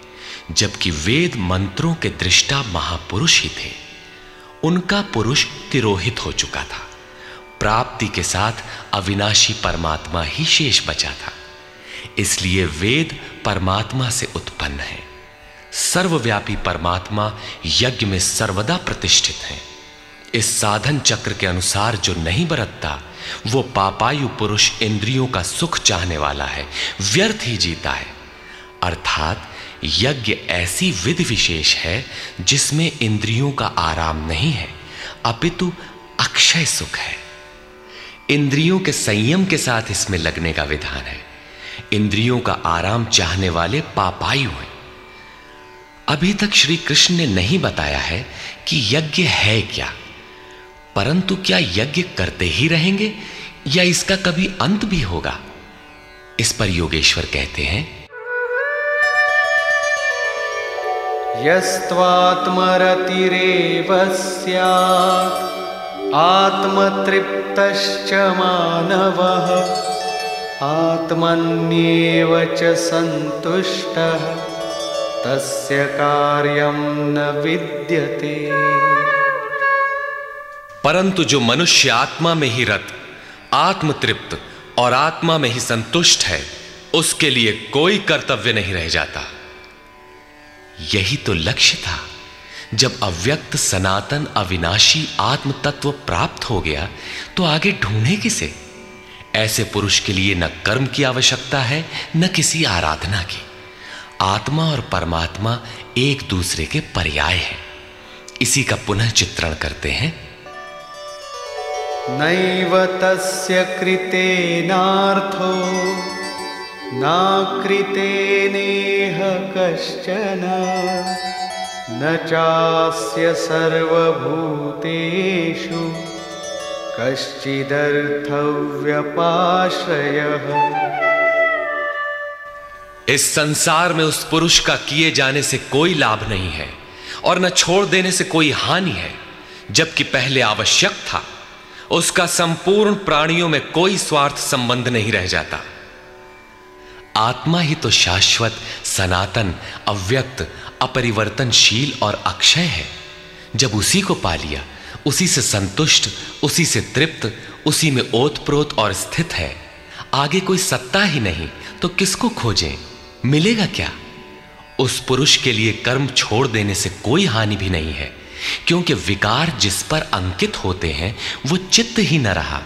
जबकि वेद मंत्रों के दृष्टा महापुरुष ही थे। उनका पुरुष तिरोहित हो चुका था। प्राप्ति के साथ अविनाशी परमात्मा ही शेष बचा था। इसलिए वेद परमात्मा से उत्पन्न है। सर्वव्यापी परमात्मा यज्ञ में सर्वदा प्रतिष्ठित है। इस साधन चक्र के अनुसार जो नहीं बरतता, वो पापायु पुरुष इंद्रियों का सुख चाहने वाला है, व्यर्थ ही जीता है। अर्थात यज्ञ ऐसी विधि विशेष है जिसमें इंद्रियों का आराम नहीं है, अपितु अक्षय सुख है। इंद्रियों के संयम के साथ इसमें लगने का विधान है। इंद्रियों का आराम चाहने वाले पापायु हैं। अभी तक श्री कृष्ण ने नहीं बताया है कि यज्ञ है क्या, परंतु क्या यज्ञ करते ही रहेंगे या इसका कभी अंत भी होगा? इस पर योगेश्वर कहते हैं यस्त्वात्मरतिरेव स्यात् आत्मतृप्तश्च मानवः। आत्मन्येव च सन्तुष्टः। तस्य कार्यं न विद्यते। परंतु जो मनुष्य आत्मा में ही रत, आत्मतृप्त और आत्मा में ही संतुष्ट है, उसके लिए कोई कर्तव्य नहीं रह जाता। यही तो लक्ष्य था। जब अव्यक्त सनातन अविनाशी आत्म तत्व प्राप्त हो गया तो आगे ढूंढे किसे? ऐसे पुरुष के लिए न कर्म की आवश्यकता है, न किसी आराधना की। आत्मा और परमात्मा एक दूसरे के पर्याय है। इसी का पुनः चित्रण करते हैं। नैव तस्य कृतेनार्थो। नाकृतेनेह कश्चन, न चास्य सर्वभूतेषु, कश्चिदर्थव्यपाश्रयः। इस संसार में उस पुरुष का किए जाने से कोई लाभ नहीं है, और न छोड़ देने से कोई हानि है, जबकि पहले आवश्यक था। उसका संपूर्ण प्राणियों में कोई स्वार्थ संबंध नहीं रह जाता। आत्मा ही तो शाश्वत, सनातन, अव्यक्त, अपरिवर्तनशील और अक्षय है। जब उसी को पा लिया, उसी से संतुष्ट, उसी से तृप्त, उसी में ओतप्रोत और स्थित है। आगे कोई सत्ता ही नहीं तो किसको खोजें? मिलेगा क्या? उस पुरुष के लिए कर्म छोड़ देने से कोई हानि भी नहीं है, क्योंकि विकार जिस पर अंकित होते हैं, वो चित्त ही न रहा।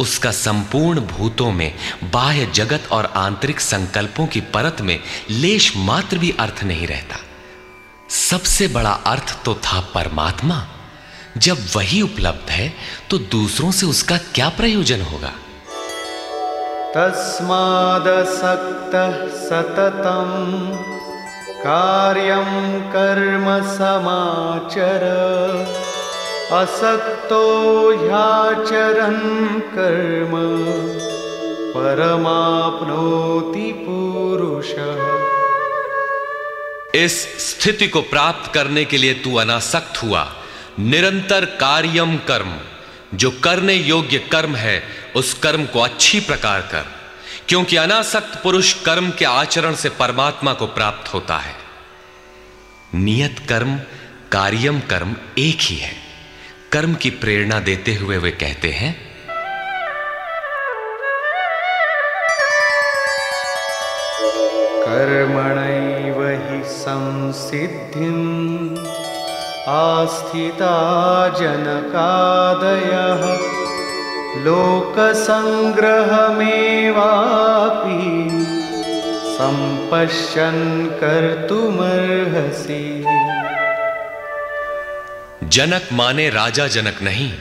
उसका संपूर्ण भूतों में, बाह्य जगत और आंतरिक संकल्पों की परत में लेश मात्र भी अर्थ नहीं रहता। सबसे बड़ा अर्थ तो था परमात्मा। जब वही उपलब्ध है तो दूसरों से उसका क्या प्रयोजन होगा? तस्मादसक्तः सततं कार्यं कर्म समाचर। असक्तो ह्याचरन् कर्म, परमाप्नोति पुरुष। इस स्थिति को प्राप्त करने के लिए तू अनासक्त हुआ। निरंतर कार्यम कर्म, जो करने योग्य कर्म है, उस कर्म को अच्छी प्रकार कर। क्योंकि अनासक्त पुरुष कर्म के आचरण से परमात्मा को प्राप्त होता है। नियत कर्म, कार्यम कर्म एक ही है। कर्म की प्रेरणा देते हुए वे कहते हैं कर्मणैव हि संसिद्धिम् आस्थिता जनकादयः लोकसङ्ग्रहमेवापि सम्पश्यन् कर्तुमर्हसि। जनक माने राजा जनक नहीं,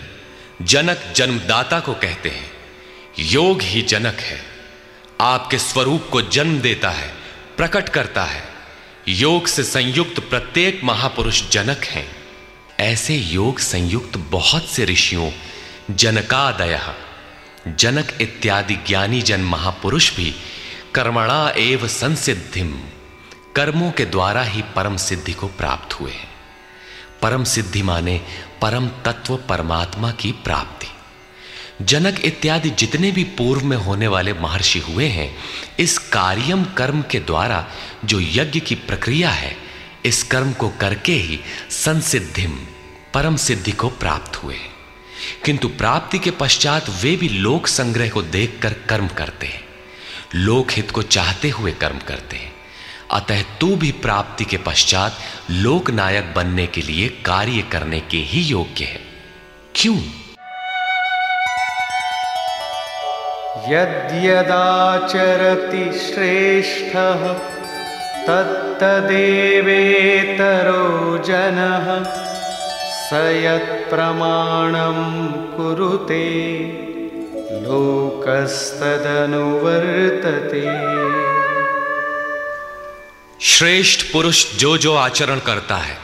जनक जन्मदाता को कहते हैं। योग ही जनक है, आपके स्वरूप को जन्म देता है, प्रकट करता है। योग से संयुक्त प्रत्येक महापुरुष जनक हैं। ऐसे योग संयुक्त बहुत से ऋषियों, जनकादय, जनक इत्यादि ज्ञानी जन महापुरुष भी कर्मणा एव संसिद्धिम कर्मों के द्वारा ही परम सिद्धि को प्राप्त हुए हैं। परम सिद्धि माने परम तत्व परमात्मा की प्राप्ति। जनक इत्यादि जितने भी पूर्व में होने वाले महर्षि हुए हैं, इस कार्यम कर्म के द्वारा जो यज्ञ की प्रक्रिया है, इस कर्म को करके ही संसिद्धिम, परम सिद्धि को प्राप्त हुए। किंतु प्राप्ति के पश्चात वे भी लोक संग्रह को देखकर कर्म करते हैं। लोकहित को चाहते हुए कर्म करते हैं। अतः तू भी प्राप्ति के पश्चात लोकनायक बनने के लिए कार्य करने के ही योग्य है। क्यों? यद्यदाचरति श्रेष्ठः, तत्तदेवेतरो जनः, स यत्प्रमाणं कुरुते, लोकस्तदनुवर्तते। श्रेष्ठ पुरुष जो जो आचरण करता है,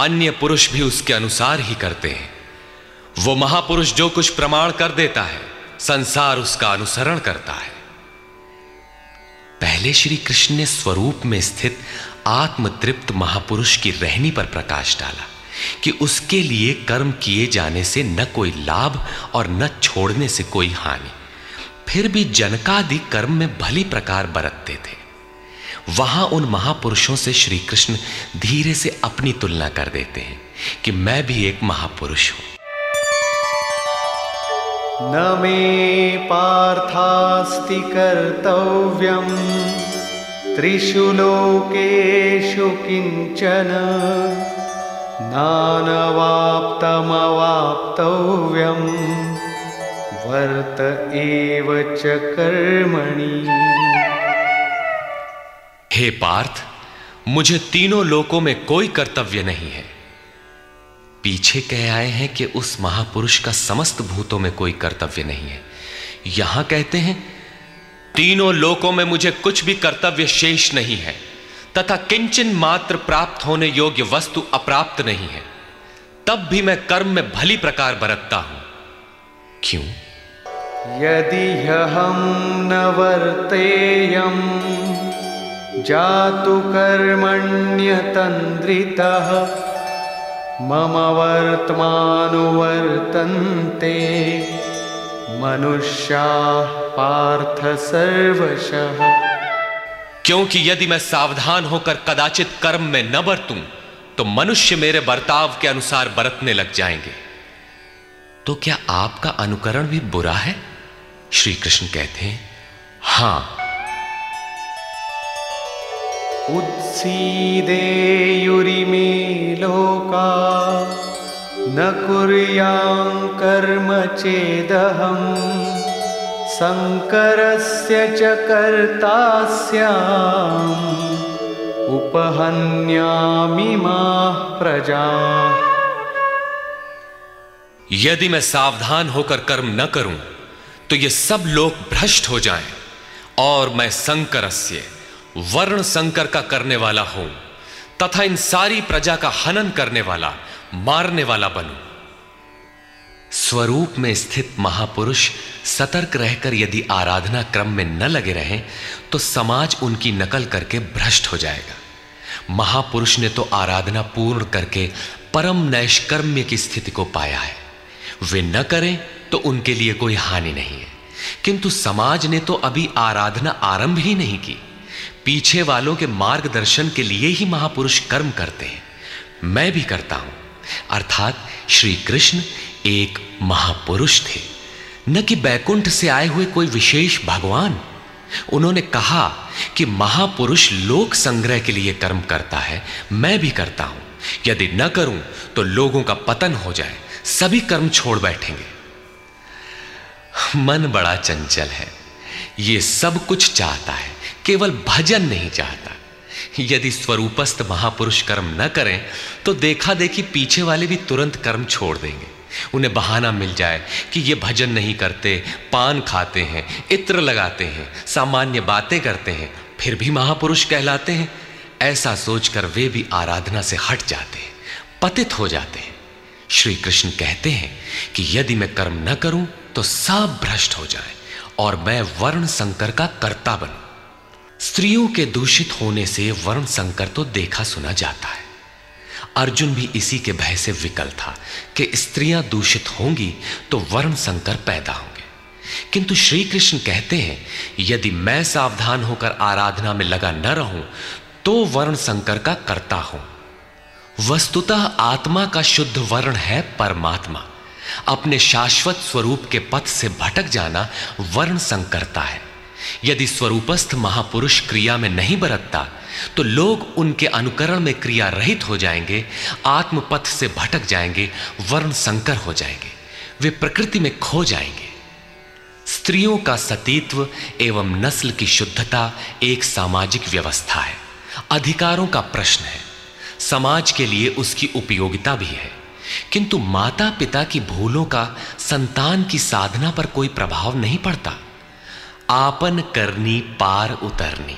अन्य पुरुष भी उसके अनुसार ही करते हैं। वो महापुरुष जो कुछ प्रमाण कर देता है, संसार उसका अनुसरण करता है। पहले श्री कृष्ण ने स्वरूप में स्थित आत्मतृप्त महापुरुष की रहनी पर प्रकाश डाला कि उसके लिए कर्म किए जाने से न कोई लाभ और न छोड़ने से कोई हानि। फिर भी जनकादि कर्म में भली प्रकार बरतते थे। वहाँ उन महापुरुषों से श्री कृष्ण धीरे से अपनी तुलना कर देते हैं कि मैं भी एक महापुरुष हूँ। न मे पार्थास्ति कर्तव्यं त्रिषु लोकेषु किंचन। नानवाप्तमवाप्तव्यं वर्त एव च कर्मणि। हे पार्थ, मुझे तीनों लोकों में कोई कर्तव्य नहीं है। पीछे कह आए हैं कि उस महापुरुष का समस्त भूतों में कोई कर्तव्य नहीं है। यहाँ कहते हैं, तीनों लोकों में मुझे कुछ भी कर्तव्य शेष नहीं है, तथा किंचन मात्र प्राप्त होने योग्य वस्तु अप्राप्त नहीं है। तब भी मैं कर्म में भली प्रकार बरतता हूँ। क्यों? यदि हम न जातु कर्मण्यतन्द्रितः। मम वर्त्मानुवर्तन्ते। मनुष्याः पार्थ सर्वशः। क्योंकि यदि मैं सावधान होकर कदाचित कर्म में न बरतूं तो मनुष्य मेरे बर्ताव के अनुसार बरतने लग जाएँगे। तो क्या आपका अनुकरण भी बुरा है? श्री कृष्ण कहते हैं, हाँ उत्सीदेयुरिमे लोका न कुर्यां कर्म चेदहम् शङ्करस्य च कर्ता स्याम् उपहन्यामि माः प्रजा। यदि मैं सावधान होकर कर्म न करूँ तो ये सब लोग भ्रष्ट हो जाएँ और मैं संकरस्य। वर्ण संकर का करने वाला हूँ, तथा इन सारी प्रजा का हनन करने वाला, मारने वाला बनूं। स्वरूप में स्थित महापुरुष सतर्क रहकर यदि आराधना क्रम में न लगे रहें तो समाज उनकी नकल करके भ्रष्ट हो जाएगा। महापुरुष ने तो आराधना पूर्ण करके परम नैष्कर्म्य की स्थिति को पाया है। वे न करें तो उनके लिए कोई हानि नहीं है। किंतु समाज ने तो अभी आराधना आरंभ ही नहीं की। पीछे वालों के मार्गदर्शन के लिए ही महापुरुष कर्म करते हैं। मैं भी करता हूँ। अर्थात श्री कृष्ण एक महापुरुष थे। न कि बैकुंठ से आए हुए कोई विशेष भगवान। उन्होंने कहा कि महापुरुष लोक संग्रह के लिए कर्म करता है, मैं भी करता हूँ। यदि न करूँ तो लोगों का पतन हो जाए। सभी कर्म छोड़ बैठेंगे। मन बड़ा चंचल है। ये सब कुछ चाहता है। केवल भजन नहीं चाहता। यदि स्वरूपस्थ महापुरुष कर्म न करें तो देखा देखी पीछे वाले भी तुरंत कर्म छोड़ देंगे। उन्हें बहाना मिल जाए कि ये भजन नहीं करते, पान खाते हैं, इत्र लगाते हैं, सामान्य बातें करते हैं, फिर भी महापुरुष कहलाते हैं। ऐसा सोचकर वे भी आराधना से हट जाते हैं, पतित हो जाते हैं। श्री कृष्ण कहते हैं कि यदि मैं कर्म न करूँ तो सब भ्रष्ट हो जाए और मैं वर्ण संकर का कर्ता बनूं। स्त्रियों के दूषित होने से वर्ण संकर तो देखा सुना जाता है। अर्जुन भी इसी के भय से विकल था कि स्त्रियाँ दूषित होंगी तो वर्ण संकर पैदा होंगे। किंतु श्री कृष्ण कहते हैं, यदि मैं सावधान होकर आराधना में लगा न रहूँ तो वर्ण संकर का करता हूँ। वस्तुतः आत्मा का शुद्ध वर्ण है परमात्मा। अपने शाश्वत स्वरूप के पथ से भटक जाना वर्ण संकरता है। यदि स्वरूपस्थ महापुरुष क्रिया में नहीं बरतता तो लोग उनके अनुकरण में क्रिया रहित हो जाएँगे, आत्मपथ से भटक जाएँगे, वर्ण संकर हो जाएँगे, वे प्रकृति में खो जाएँगे। स्त्रियों का सतीत्व एवं नस्ल की शुद्धता एक सामाजिक व्यवस्था है, अधिकारों का प्रश्न है, समाज के लिए उसकी उपयोगिता भी है। किंतु माता पिता की भूलों का संतान की साधना पर कोई प्रभाव नहीं पड़ता। आपन करनी पार उतरनी।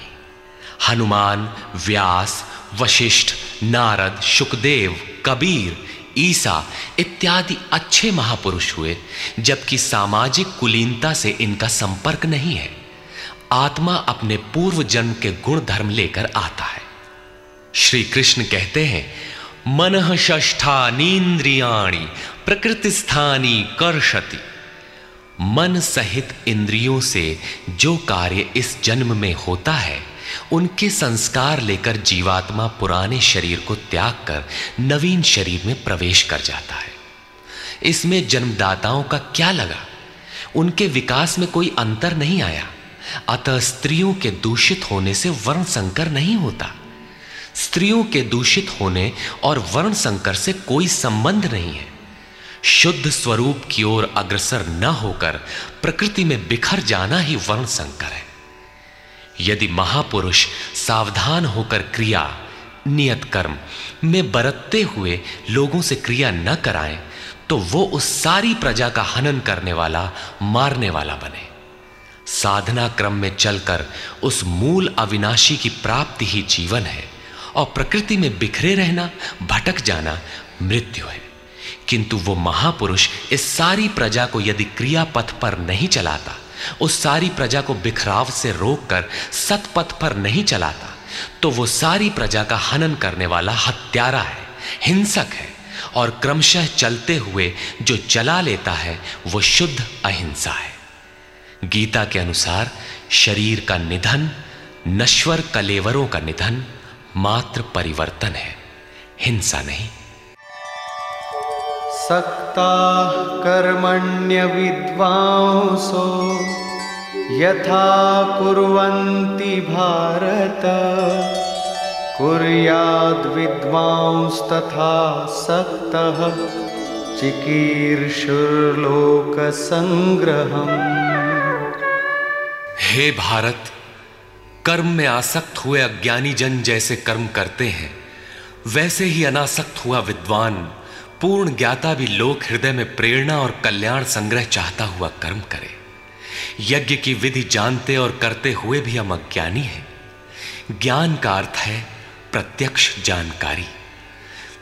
हनुमान, व्यास, वशिष्ठ, नारद सुखदेव कबीर, ईसा इत्यादि अच्छे महापुरुष हुए, जबकि सामाजिक कुलीनता से इनका संपर्क नहीं है। आत्मा अपने पूर्व जन्म के गुण धर्म लेकर आता है। श्री कृष्ण कहते हैं, मन षष्ठानीन्द्रियाणी प्रकृति स्थानी कर्षति। मन सहित इंद्रियों से जो कार्य इस जन्म में होता है, उनके संस्कार लेकर जीवात्मा पुराने शरीर को त्याग कर नवीन शरीर में प्रवेश कर जाता है। इसमें जन्मदाताओं का क्या लगा? उनके विकास में कोई अंतर नहीं आया। अतः स्त्रियों के दूषित होने से वर्ण संकर नहीं होता। स्त्रियों के दूषित होने और वर्ण संकर से कोई संबंध नहीं है। शुद्ध स्वरूप की ओर अग्रसर न होकर प्रकृति में बिखर जाना ही वर्ण संकर है। यदि महापुरुष सावधान होकर क्रिया, नियत कर्म में बरतते हुए लोगों से क्रिया न कराएँ तो वो उस सारी प्रजा का हनन करने वाला, मारने वाला बने। साधना क्रम में चलकर उस मूल अविनाशी की प्राप्ति ही जीवन है और प्रकृति में बिखरे रहना, भटक जाना, मृत्यु है। किंतु वो महापुरुष इस सारी प्रजा को यदि क्रिया पथ पर नहीं चलाता, उस सारी प्रजा को बिखराव से रोककर सतपथ पर नहीं चलाता तो वो सारी प्रजा का हनन करने वाला हत्यारा है, हिंसक है और क्रमशः चलते हुए जो चला लेता है, वो शुद्ध अहिंसा है। गीता के अनुसार शरीर का निधन, नश्वर कलेवरों का निधन मात्र परिवर्तन है, हिंसा नहीं। सक्ता कर्मण्य विद्वांसो यथा कुर्वन्ति भारत। कुर्याद् विद्वांस्तथा सक्तः चिकीर्षुर्लोकसङ्ग्रहम्। हे भारत, कर्म में आसक्त हुए अज्ञानी जन जैसे कर्म करते हैं, वैसे ही अनासक्त हुआ विद्वान पूर्ण ज्ञाता भी लोक हृदय में प्रेरणा और कल्याण संग्रह चाहता हुआ कर्म करे। यज्ञ की विधि जानते और करते हुए भी हम अज्ञानी हैं। ज्ञान का अर्थ है प्रत्यक्ष जानकारी।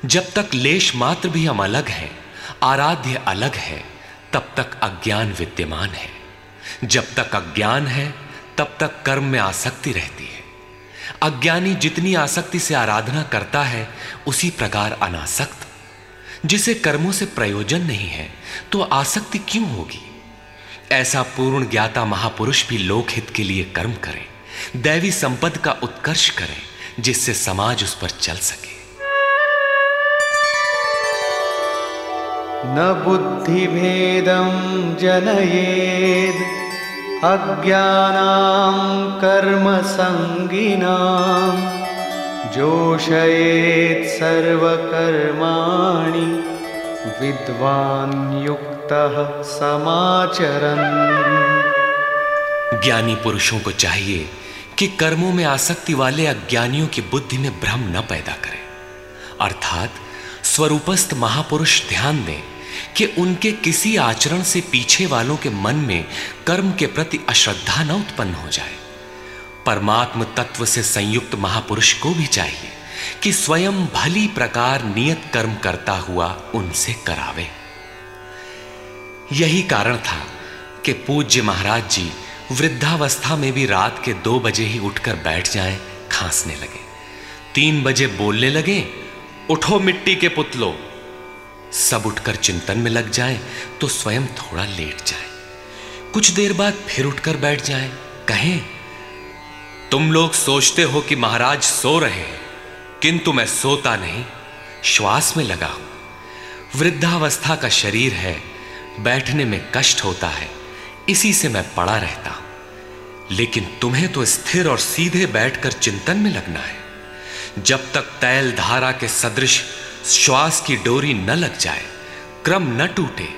जब तक लेश मात्र भी हम अलग हैं, आराध्य अलग है, तब तक अज्ञान विद्यमान है। जब तक अज्ञान है, तब तक कर्म में आसक्ति रहती है। अज्ञानी जितनी आसक्ति से आराधना करता है, उसी प्रकार अनासक्त। जिसे कर्मों से प्रयोजन नहीं है तो आसक्ति क्यों होगी? ऐसा पूर्ण ज्ञाता महापुरुष भी लोकहित के लिए कर्म करें, दैवी संपद का उत्कर्ष करें, जिससे समाज उस पर चल सके। न बुद्धिभेदं जनयेद्, अज्ञानां कर्मसङ्गिनां जोषयेत् सर्वकर्माणि विद्वान् युक्तः ज्ञानी पुरुषों को चाहिए कि कर्मों में आसक्ति वाले अज्ञानियों की बुद्धि में भ्रम न पैदा करें। अर्थात स्वरूपस्थ महापुरुष ध्यान दें कि उनके किसी आचरण से पीछे वालों के मन में कर्म के प्रति अश्रद्धा न उत्पन्न हो जाए। परमात्म तत्व से संयुक्त महापुरुष को भी चाहिए कि स्वयं भली प्रकार नियत कर्म करता हुआ उनसे करावे। यही कारण था कि पूज्य महाराज जी वृद्धावस्था में भी रात के दो बजे ही उठकर बैठ जाएँ, खांसने लगे। तीन बजे बोलने लगे उठो मिट्टी के पुतलो। सब उठकर चिंतन में लग जाएँ तो स्वयं थोड़ा लेट जाए। कुछ देर बाद फिर उठकर बैठ जाएँ, कहें तुम लोग सोचते हो कि महाराज सो रहे हैं, किंतु मैं सोता नहीं, श्वास में लगा हूँ। वृद्धावस्था का शरीर है, बैठने में कष्ट होता है, इसी से मैं पड़ा रहता हूँ। लेकिन तुम्हें तो स्थिर और सीधे बैठकर चिंतन में लगना है। जब तक तैल धारा के सदृश श्वास की डोरी न लग जाए, क्रम न टूटे,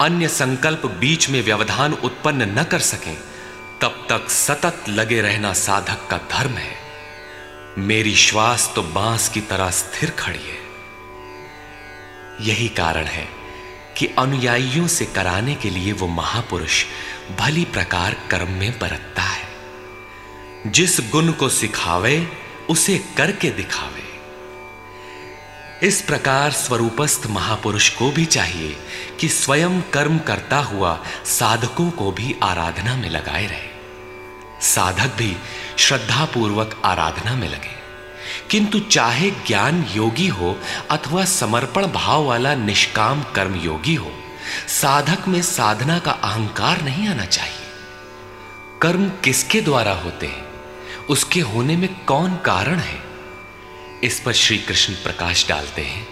अन्य संकल्प बीच में व्यवधान उत्पन्न न कर सकें। तब तक सतत लगे रहना साधक का धर्म है। मेरी श्वास तो बाँस की तरह स्थिर खड़ी है। यही कारण है कि अनुयायियों से कराने के लिए वो महापुरुष भली प्रकार कर्म में बरतता है। जिस गुण को सिखावे, उसे करके दिखावे। इस प्रकार स्वरूपस्थ महापुरुष को भी चाहिए कि स्वयं कर्म करता हुआ साधकों को भी आराधना में लगाए रहे। साधक भी श्रद्धापूर्वक आराधना में लगे। किंतु चाहे ज्ञान योगी हो अथवा समर्पण भाव वाला निष्काम कर्म योगी हो, साधक में साधना का अहंकार नहीं आना चाहिए। कर्म किसके द्वारा होते हैं? उसके होने में कौन कारण है? इस पर श्री कृष्ण प्रकाश डालते हैं।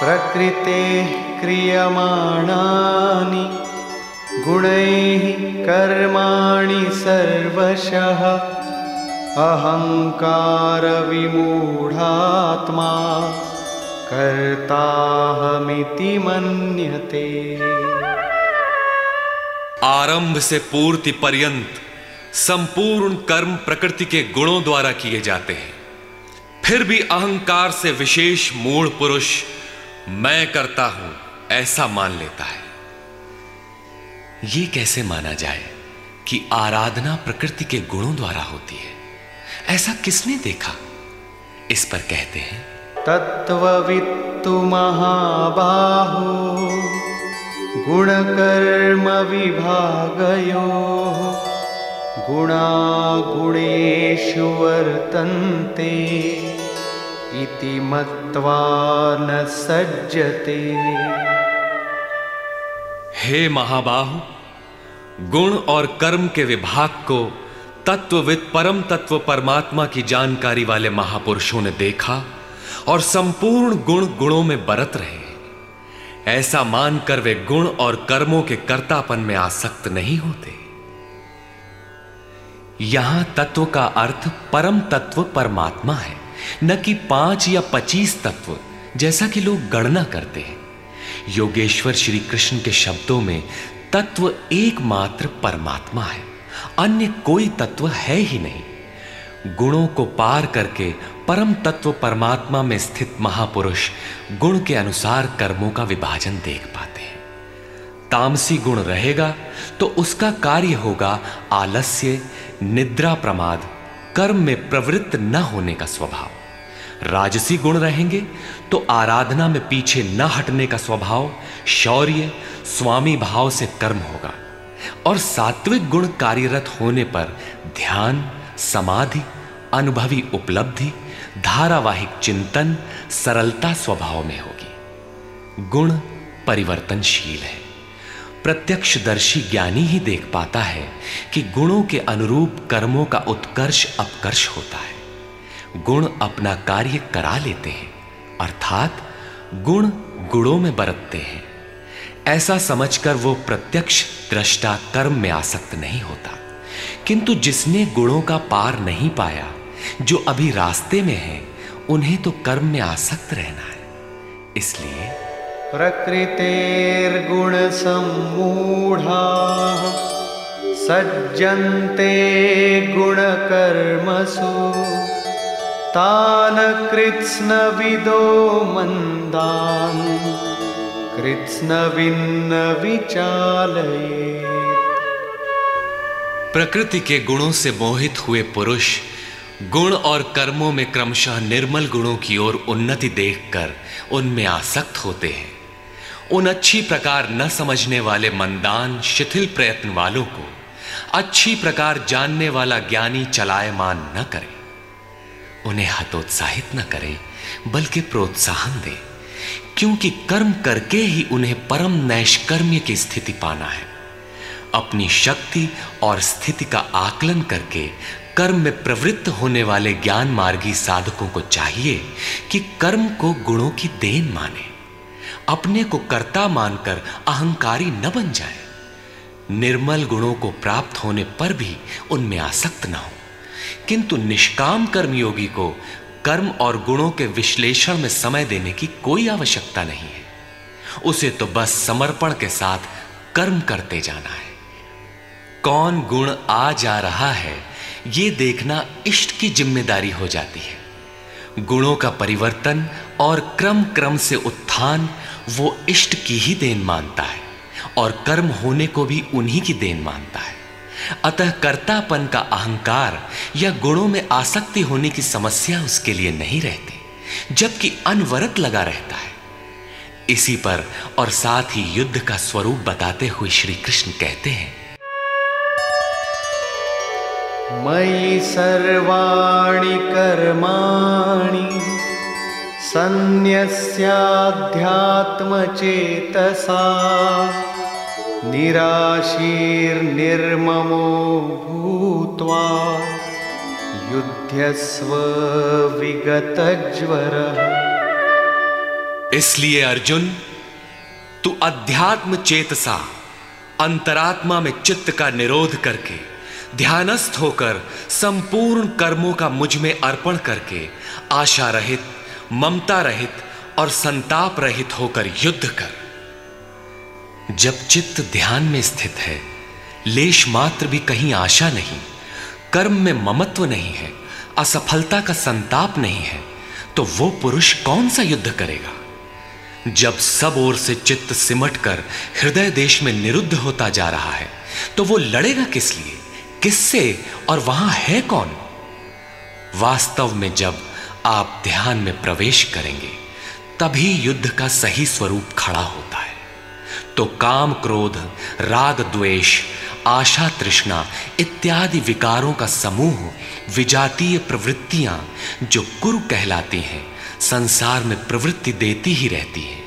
प्रकृते क्रियमाणानि, गुणैः कर्माणि सर्वशः, अहङ्कारविमूढात्मा, कर्ताहमिति मन्यते। आरंभ से पूर्ति पर्यंत संपूर्ण कर्म प्रकृति के गुणों द्वारा किए जाते हैं। फिर भी अहंकार से विशेष मूल पुरुष मैं करता हूँ, ऐसा मान लेता है। यह कैसे माना जाए कि आराधना प्रकृति के गुणों द्वारा होती है? ऐसा किसने देखा? इस पर कहते हैं। तत्त्ववित्तु महाबाहो, गुणकर्मविभागयोः, गुणागुणेषु वर्तन्ते। इति मत्वा न सज्जते। हे महाबाहु, गुण और कर्म के विभाग को तत्वविद परम तत्व परमात्मा की जानकारी वाले महापुरुषों ने देखा और संपूर्ण गुण गुणों में बरत रहे। ऐसा मानकर वे गुण और कर्मों के कर्तापन में आसक्त नहीं होते। यहाँ तत्व का अर्थ परम तत्व परमात्मा है। न कि पाँच या पच्चीस तत्व, जैसा कि लोग गणना करते हैं। योगेश्वर श्री कृष्ण के शब्दों में तत्व एकमात्र परमात्मा है, अन्य कोई तत्व है ही नहीं। गुणों को पार करके परम तत्व परमात्मा में स्थित महापुरुष गुण के अनुसार कर्मों का विभाजन देख पाते हैं। तामसी गुण रहेगा तो उसका कार्य होगा आलस्य, निद्रा प्रमाद कर्म में प्रवृत्त न होने का स्वभाव। राजसी गुण रहेंगे तो आराधना में पीछे न हटने का स्वभाव, शौर्य, स्वामी भाव से कर्म होगा। और सात्विक गुण कार्यरत होने पर ध्यान, समाधि, अनुभवी उपलब्धि, धारावाहिक चिंतन, सरलता स्वभाव में होगी। गुण परिवर्तनशील है। प्रत्यक्षदर्शी ज्ञानी ही देख पाता है कि गुणों के अनुरूप कर्मों का उत्कर्ष अपकर्ष होता है। गुण अपना कार्य करा लेते हैं, अर्थात गुण गुणों में बरतते हैं। ऐसा समझकर वो प्रत्यक्ष दृष्टा कर्म में आसक्त नहीं होता। किंतु जिसने गुणों का पार नहीं पाया, जो अभी रास्ते में है, उन्हें तो कर्म में आसक्त रहना है। इसलिए प्रकृतेर्गुणसम्मूढा सज्जन्ते गुणकर्मसु। तान् कृत्स्नविदो मन्दान्। कृत्स्नविन्न विचालये प्रकृति के गुणों से मोहित हुए पुरुष, गुण और कर्मों में क्रमशः निर्मल गुणों की ओर उन्नति देखकर उनमें आसक्त होते हैं। उन अच्छी प्रकार न समझने वाले मंदान, शिथिल प्रयत्न वालों को अच्छी प्रकार जानने वाला ज्ञानी चलायमान न करे। उन्हें हतोत्साहित न करे, बल्कि प्रोत्साहन दे, क्योंकि कर्म करके ही उन्हें परम नैष्कर्म्य की स्थिति पाना है। अपनी शक्ति और स्थिति का आकलन करके कर्म में प्रवृत्त होने वाले ज्ञान मार्गी साधकों को चाहिए कि कर्म को गुणों की देन माने। अपने को कर्ता मानकर अहंकारी न बन जाए। निर्मल गुणों को प्राप्त होने पर भी उनमें आसक्त न हो। किंतु निष्काम कर्मयोगी को कर्म और गुणों के विश्लेषण में समय देने की कोई आवश्यकता नहीं है। उसे तो बस समर्पण के साथ कर्म करते जाना है। कौन गुण आ जा रहा है, ये देखना इष्ट की ज़िम्मेदारी हो जाती है। गुणों का परिवर्तन और क्रम क्रम से उत्थान वो इष्ट की ही देन मानता है और कर्म होने को भी उन्हीं की देन मानता है। अतः कर्तापन का अहंकार या गुणों में आसक्ति होने की समस्या उसके लिए नहीं रहती, जबकि अनवरत लगा रहता है। इसी पर और साथ ही युद्ध का स्वरूप बताते हुए श्री कृष्ण कहते हैं, मयि सर्वाणि कर्माणि। सन्न्यस्याध्यात्मचेतसा। निराशीर्निर्ममो भूत्वा युध्यस्व विगतज्वरः। इसलिए अर्जुन, तू अध्यात्म चेतसा अंतरात्मा में चित्त का निरोध करके, ध्यानस्थ होकर, संपूर्ण कर्मों का मुझमें अर्पण करके, आशा रहित ममता रहित और संताप रहित होकर युद्ध कर। जब चित्त ध्यान में स्थित है, लेश मात्र भी कहीं आशा नहीं, कर्म में ममत्व नहीं है, असफलता का संताप नहीं है तो वो पुरुष कौन सा युद्ध करेगा? जब सब ओर से चित्त सिमट कर हृदय देश में निरुद्ध होता जा रहा है तो वो लड़ेगा किस लिए, किससे और वहाँ है कौन? वास्तव में जब आप ध्यान में प्रवेश करेंगे, तभी युद्ध का सही स्वरूप खड़ा होता है। तो काम क्रोध, राग द्वेष, आशा तृष्णा इत्यादि विकारों का समूह, विजातीय प्रवृत्तियाँ जो कुरु कहलाती हैं, संसार में प्रवृत्ति देती ही रहती है।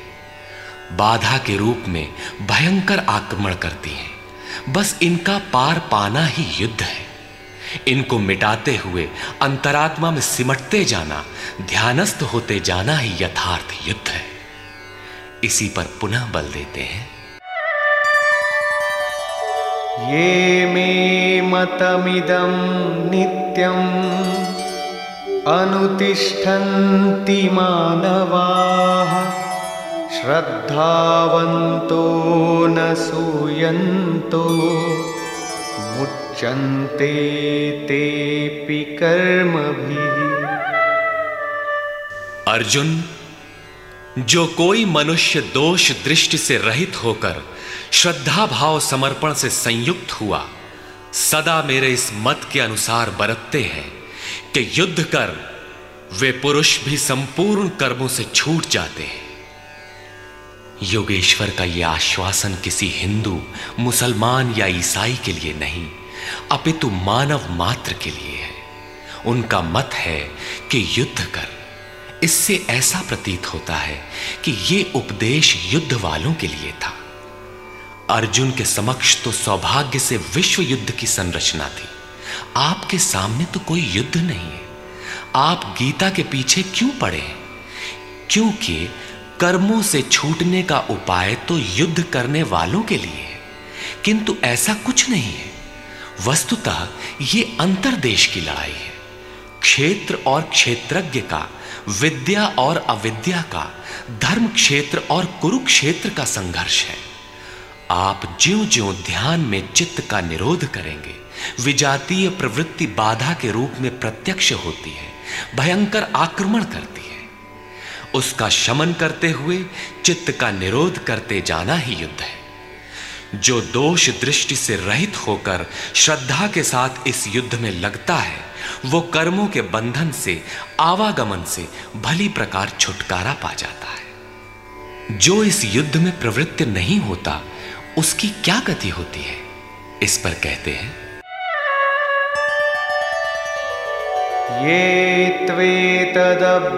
बाधा के रूप में भयंकर आक्रमण करती हैं। बस इनका पार पाना ही युद्ध है। इनको मिटाते हुए अंतरात्मा में सिमटते जाना, ध्यानस्थ होते जाना ही यथार्थ युद्ध है। इसी पर पुनः बल देते हैं। ये मे मतमिदं नित्यम् अनुतिष्ठन्ति मानवाः, श्रद्धावन्तो न सूयन्तो। मुच्यन्ते तेऽपि कर्मभिः। अर्जुन, जो कोई मनुष्य दोष दृष्टि से रहित होकर श्रद्धा भाव समर्पण से संयुक्त हुआ, सदा मेरे इस मत के अनुसार बरतते हैं कि युद्ध कर वे पुरुष भी संपूर्ण कर्मों से छूट जाते हैं। योगेश्वर का यह आश्वासन किसी हिंदू, मुसलमान या ईसाई के लिए नहीं अपितु मानव मात्र के लिए है। उनका मत है कि युद्ध कर। इससे ऐसा प्रतीत होता है कि यह उपदेश युद्ध वालों के लिए था। अर्जुन के समक्ष तो सौभाग्य से विश्व युद्ध की संरचना थी। आपके सामने तो कोई युद्ध नहीं है। आप गीता के पीछे क्यों पड़े क्योंकि कर्मों से छूटने का उपाय तो युद्ध करने वालों के लिए है। किंतु ऐसा कुछ नहीं है। वस्तुतः यह अंतरदेश की लड़ाई है। क्षेत्र और क्षेत्रज्ञ का, विद्या और अविद्या का धर्म क्षेत्र और कुरुक्षेत्र का संघर्ष है। आप ज्यो ज्यो ध्यान में चित्त का निरोध करेंगे, विजातीय प्रवृत्ति बाधा के रूप में प्रत्यक्ष होती है, भयंकर आक्रमण करती है। उसका शमन करते हुए चित्त का निरोध करते जाना ही युद्ध है। जो दोष दृष्टि से रहित होकर श्रद्धा के साथ इस युद्ध में लगता है, वो कर्मों के बंधन से, आवागमन से भली प्रकार छुटकारा पा जाता है। जो इस युद्ध में प्रवृत्त नहीं होता, उसकी क्या गति होती है? इस पर कहते हैं। ये त्वेतदभ्यसूयन्तो।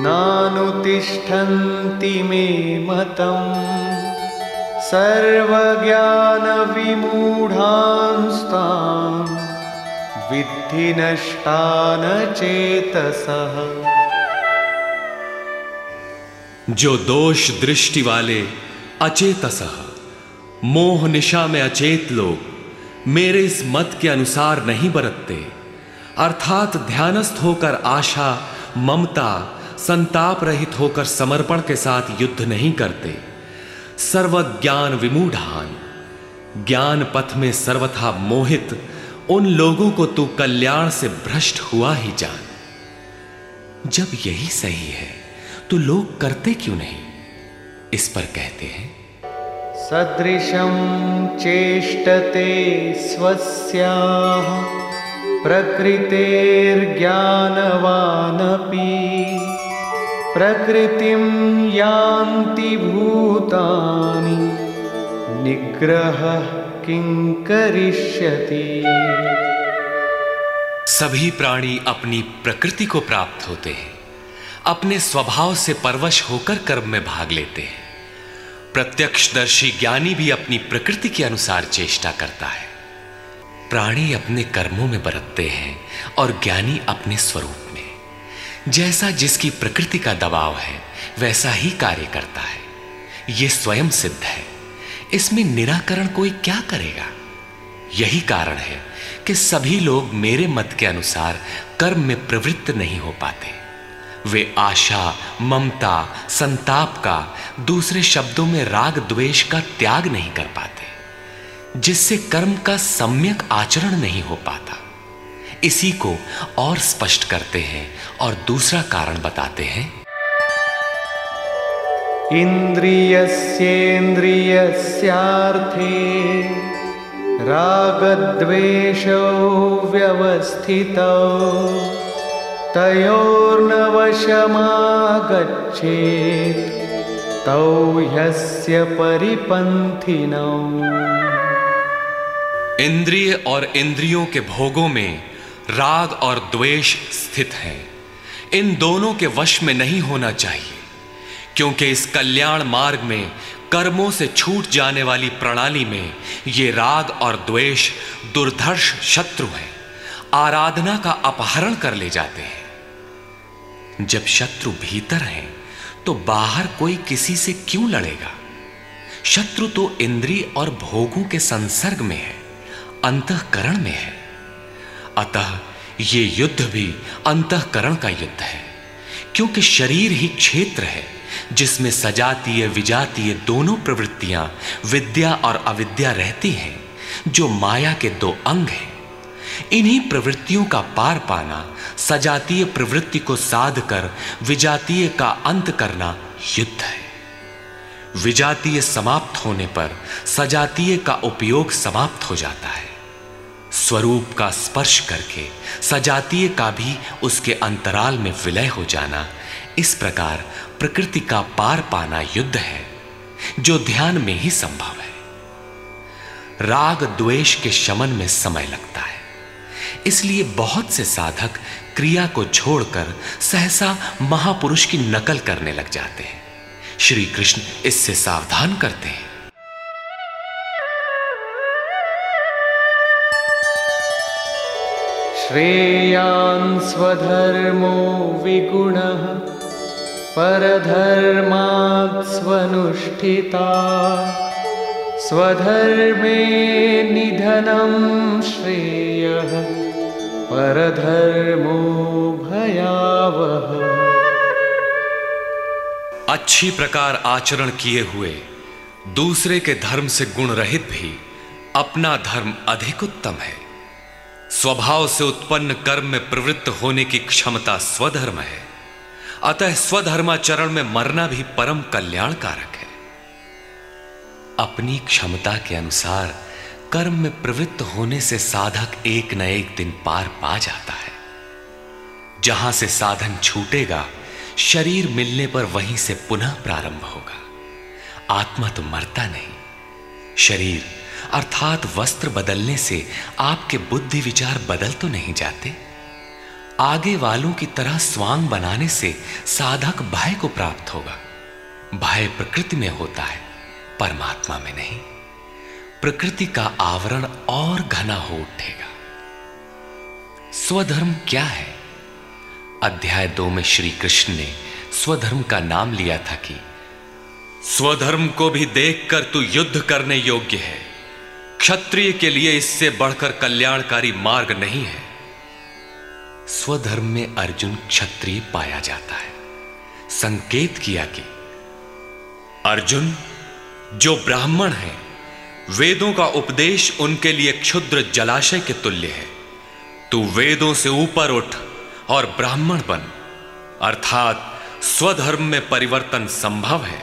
नानुतिष्ठन्ति मे मतम्। सर्वज्ञानविमूढांस्तान् विद्धि नष्टान चेतसः जो दोष दृष्टि वाले अचेतस। मोह निशा में अचेत लोग मेरे इस मत के अनुसार नहीं बरतते। अर्थात ध्यानस्थ होकर आशा, ममता संताप रहित होकर समर्पण के साथ युद्ध नहीं करते। सर्वज्ञान विमूढ़ान। ज्ञान पथ में सर्वथा मोहित, उन लोगों को तू कल्याण से भ्रष्ट हुआ ही जान। जब यही सही है तो लोग करते क्यों नहीं? इस पर कहते हैं। सदृशं चेष्टते स्वस्याः, प्रकृतेर्ज्ञानवानपि। प्रकृतिं यान्ति भूतानि, निग्रह किं करिष्यति? सभी प्राणी अपनी प्रकृति को प्राप्त होते हैं, अपने स्वभाव से परवश होकर कर्म में भाग लेते हैं। प्रत्यक्षदर्शी ज्ञानी भी अपनी प्रकृति के अनुसार चेष्टा करता है। प्राणी अपने कर्मों में बरतते हैं और ज्ञानी अपने स्वरूप जैसा जिसकी प्रकृति का दबाव है, वैसा ही कार्य करता है। यह स्वयं सिद्ध है। इसमें निराकरण कोई क्या करेगा? यही कारण है कि सभी लोग मेरे मत के अनुसार कर्म में प्रवृत्त नहीं हो पाते। वे आशा, ममता, संताप का, दूसरे शब्दों में राग द्वेष का त्याग नहीं कर पाते, जिससे कर्म का सम्यक आचरण नहीं हो पाता। इसी को और स्पष्ट करते हैं और दूसरा कारण बताते हैं। इन्द्रियस्येन्द्रियस्यार्थे रागद्वेषौ व्यवस्थितौ तयोर्नवशमागच्छेत् तौ ह्यस्य परिपन्थिनौ। इंद्रिय और इंद्रियों के भोगों में राग और द्वेष स्थित हैं। इन दोनों के वश में नहीं होना चाहिए, क्योंकि इस कल्याण मार्ग में, कर्मों से छूट जाने वाली प्रणाली में, ये राग और द्वेष दुर्धर्ष शत्रु हैं। आराधना का अपहरण कर ले जाते हैं। जब शत्रु भीतर हैं तो बाहर कोई किसी से क्यों लड़ेगा? शत्रु तो इंद्रिय और भोगों के संसर्ग में है, अंतकरण में है। अतः ये युद्ध भी अंतकरण का युद्ध है, क्योंकि शरीर ही क्षेत्र है, जिसमें सजातीय, विजातीय दोनों प्रवृत्तियाँ विद्या और अविद्या रहती हैं, जो माया के दो अंग हैं। इन्हीं प्रवृत्तियों का पार पाना, सजातीय प्रवृत्ति को साध कर, विजातीय का अंत करना युद्ध है। विजातीय समाप्त होने पर सजातीय का उपयोग समाप्त हो जाता है। स्वरूप का स्पर्श करके, सजातीय का भी उसके अंतराल में विलय हो जाना, इस प्रकार प्रकृति का पार पाना युद्ध है, जो ध्यान में ही संभव है। राग द्वेष के शमन में समय लगता है, इसलिए बहुत से साधक क्रिया को छोड़कर सहसा महापुरुष की नकल करने लग जाते हैं। श्री कृष्ण इससे सावधान करते हैं। श्रेयान् स्वधर्मो विगुणः, परधर्मात् स्वनुष्ठिता। स्वधर्मे निधनं श्रेयः, परधर्मो भयावह। अच्छी प्रकार आचरण किए हुए, दूसरे के धर्म से गुण रहित भी अपना धर्म अधिक उत्तम है। स्वभाव से उत्पन्न कर्म में प्रवृत्त होने की क्षमता स्वधर्म है। अतः स्वधर्माचरण में मरना भी परम कल्याणकारक है। अपनी क्षमता के अनुसार कर्म में प्रवृत्त होने से साधक एक न एक दिन पार पा जाता है। जहाँ से साधन छूटेगा, शरीर मिलने पर वहीं से पुनः प्रारंभ होगा। आत्मा तो मरता नहीं, शरीर अर्थात वस्त्र बदलने से आपके बुद्धि विचार बदल तो नहीं जाते। आगे वालों की तरह स्वांग बनाने से साधक भय को प्राप्त होगा। भय प्रकृति में होता है, परमात्मा में नहीं। प्रकृति का आवरण और घना हो उठेगा। स्वधर्म क्या है? अध्याय दो में श्री कृष्ण ने स्वधर्म का नाम लिया था कि, स्वधर्म को भी देखकर तू युद्ध करने योग्य है। क्षत्रिय के लिए इससे बढ़कर कल्याणकारी मार्ग नहीं है। स्वधर्म में अर्जुन क्षत्रिय पाया जाता है। संकेत किया कि अर्जुन, जो ब्राह्मण है, वेदों का उपदेश उनके लिए क्षुद्र जलाशय के तुल्य है। तू वेदों से ऊपर उठ और ब्राह्मण बन। अर्थात स्वधर्म में परिवर्तन संभव है।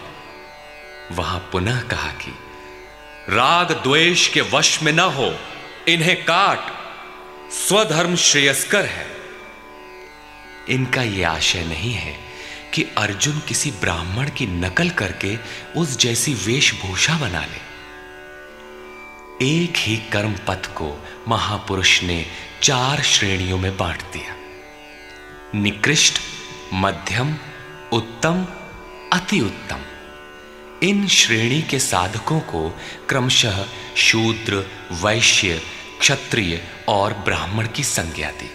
वहाँ पुनः कहा कि राग द्वेष के वश में न हो, इन्हें काट, स्वधर्म श्रेयस्कर है। इनका यह आशय नहीं है कि अर्जुन किसी ब्राह्मण की नकल करके उस जैसी वेशभूषा बना ले। एक ही कर्म पथ को महापुरुष ने चार श्रेणियों में बांट दिया। निकृष्ट, मध्यम, उत्तम, अति उत्तम। इन श्रेणी के साधकों को क्रमशः शूद्र, वैश्य, क्षत्रिय और ब्राह्मण की संज्ञा दी।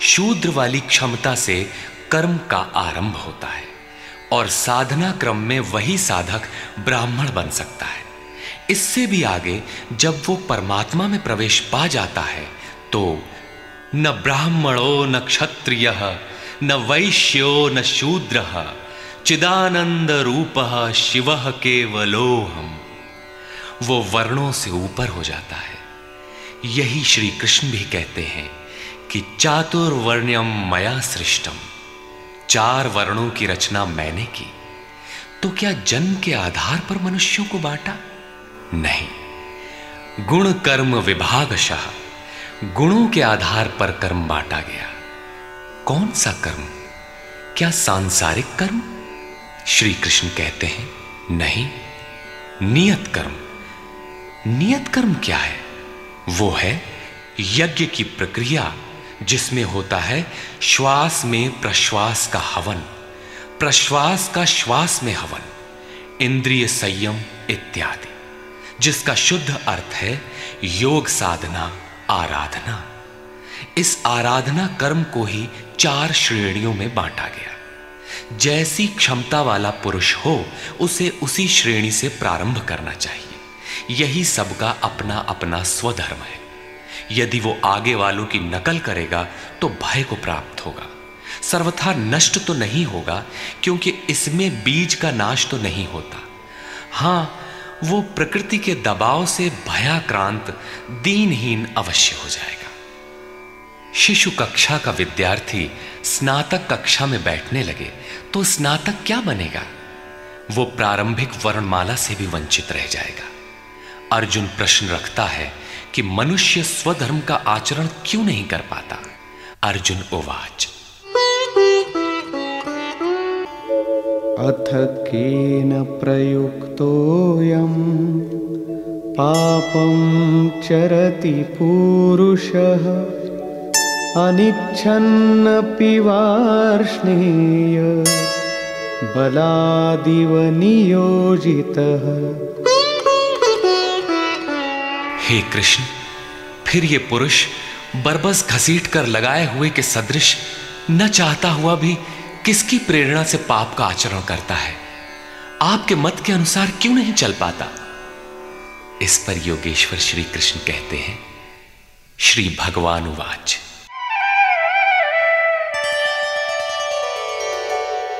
शूद्र वाली क्षमता से कर्म का आरंभ होता है और साधना क्रम में वही साधक ब्राह्मण बन सकता है। इससे भी आगे जब वो परमात्मा में प्रवेश पा जाता है तो न ब्राह्मणो न क्षत्रिय, न वैश्यो न शूद्र। चिदानंद रूप शिव केवलोहम वो वर्णों से ऊपर हो जाता है। यही श्री कृष्ण भी कहते हैं कि चातुर्वर्ण्यम मया सृष्टम। चार वर्णों की रचना मैंने की। तो क्या जन्म के आधार पर मनुष्यों को बांटा? नहीं। गुण कर्म विभागशः। गुणों के आधार पर कर्म बांटा गया। कौन सा कर्म? क्या सांसारिक कर्म? श्री कृष्ण कहते हैं, नहीं, नियत कर्म। नियत कर्म क्या है? वो है यज्ञ की प्रक्रिया जिसमें होता है श्वास में प्रश्वास का हवन, प्रश्वास का श्वास में हवन, इंद्रिय संयम इत्यादि, जिसका शुद्ध अर्थ है योग साधना, आराधना। इस आराधना कर्म को ही चार श्रेणियों में बांटा गया। जैसी क्षमता वाला पुरुष हो, उसे उसी श्रेणी से प्रारंभ करना चाहिए। यही सबका अपना अपना स्वधर्म है। यदि वो आगे वालों की नकल करेगा तो भय को प्राप्त होगा। सर्वथा नष्ट तो नहीं होगा, क्योंकि इसमें बीज का नाश तो नहीं होता। हाँ, वो प्रकृति के दबाव से भयाक्रांत, दीनहीन अवश्य हो जाएगा। शिशु कक्षा का विद्यार्थी स्नातक कक्षा में बैठने लगे तो स्नातक क्या बनेगा? वो प्रारंभिक वर्णमाला से भी वंचित रह जाएगा। अर्जुन प्रश्न रखता है कि मनुष्य स्वधर्म का आचरण क्यों नहीं कर पाता? अर्जुन उवाच। अथ केन प्रयुक्तोऽयं पापं चरति पूरुषः। अनिच्छन्नपि वार्ष्णेय बलादिव नियोजितः। हे कृष्ण, फिर ये पुरुष बरबस घसीट कर लगाए हुए के सदृश न चाहता हुआ भी किसकी प्रेरणा से पाप का आचरण करता है? आपके मत के अनुसार क्यों नहीं चल पाता? इस पर योगेश्वर श्री कृष्ण कहते हैं, श्री भगवान उवाच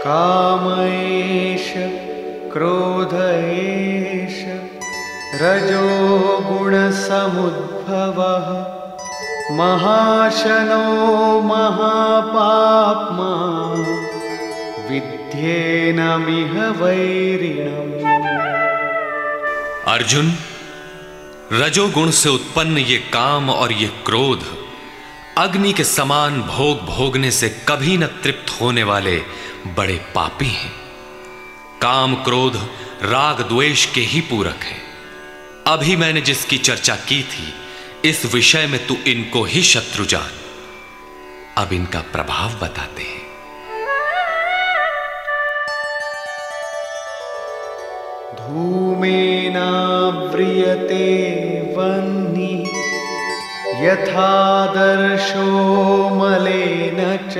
कामयेश क्रोधयेश, रजो गुणसमुद्भवः, महाशनो महापाप्मा विद्येनमिह वैरिणम्। अर्जुन, रजोगुण से उत्पन्न ये काम और ये क्रोध अग्नि के समान भोग भोगने से कभी न तृप्त होने वाले बड़े पापी हैं। काम क्रोध, राग द्वेष के ही पूरक हैं। अभी मैंने जिसकी चर्चा की थी, इस विषय में तू इनको ही शत्रु जान। अब इनका प्रभाव बताते हैं। धूमेनाव्रियते वह्नि यथादर्शो मलेन च।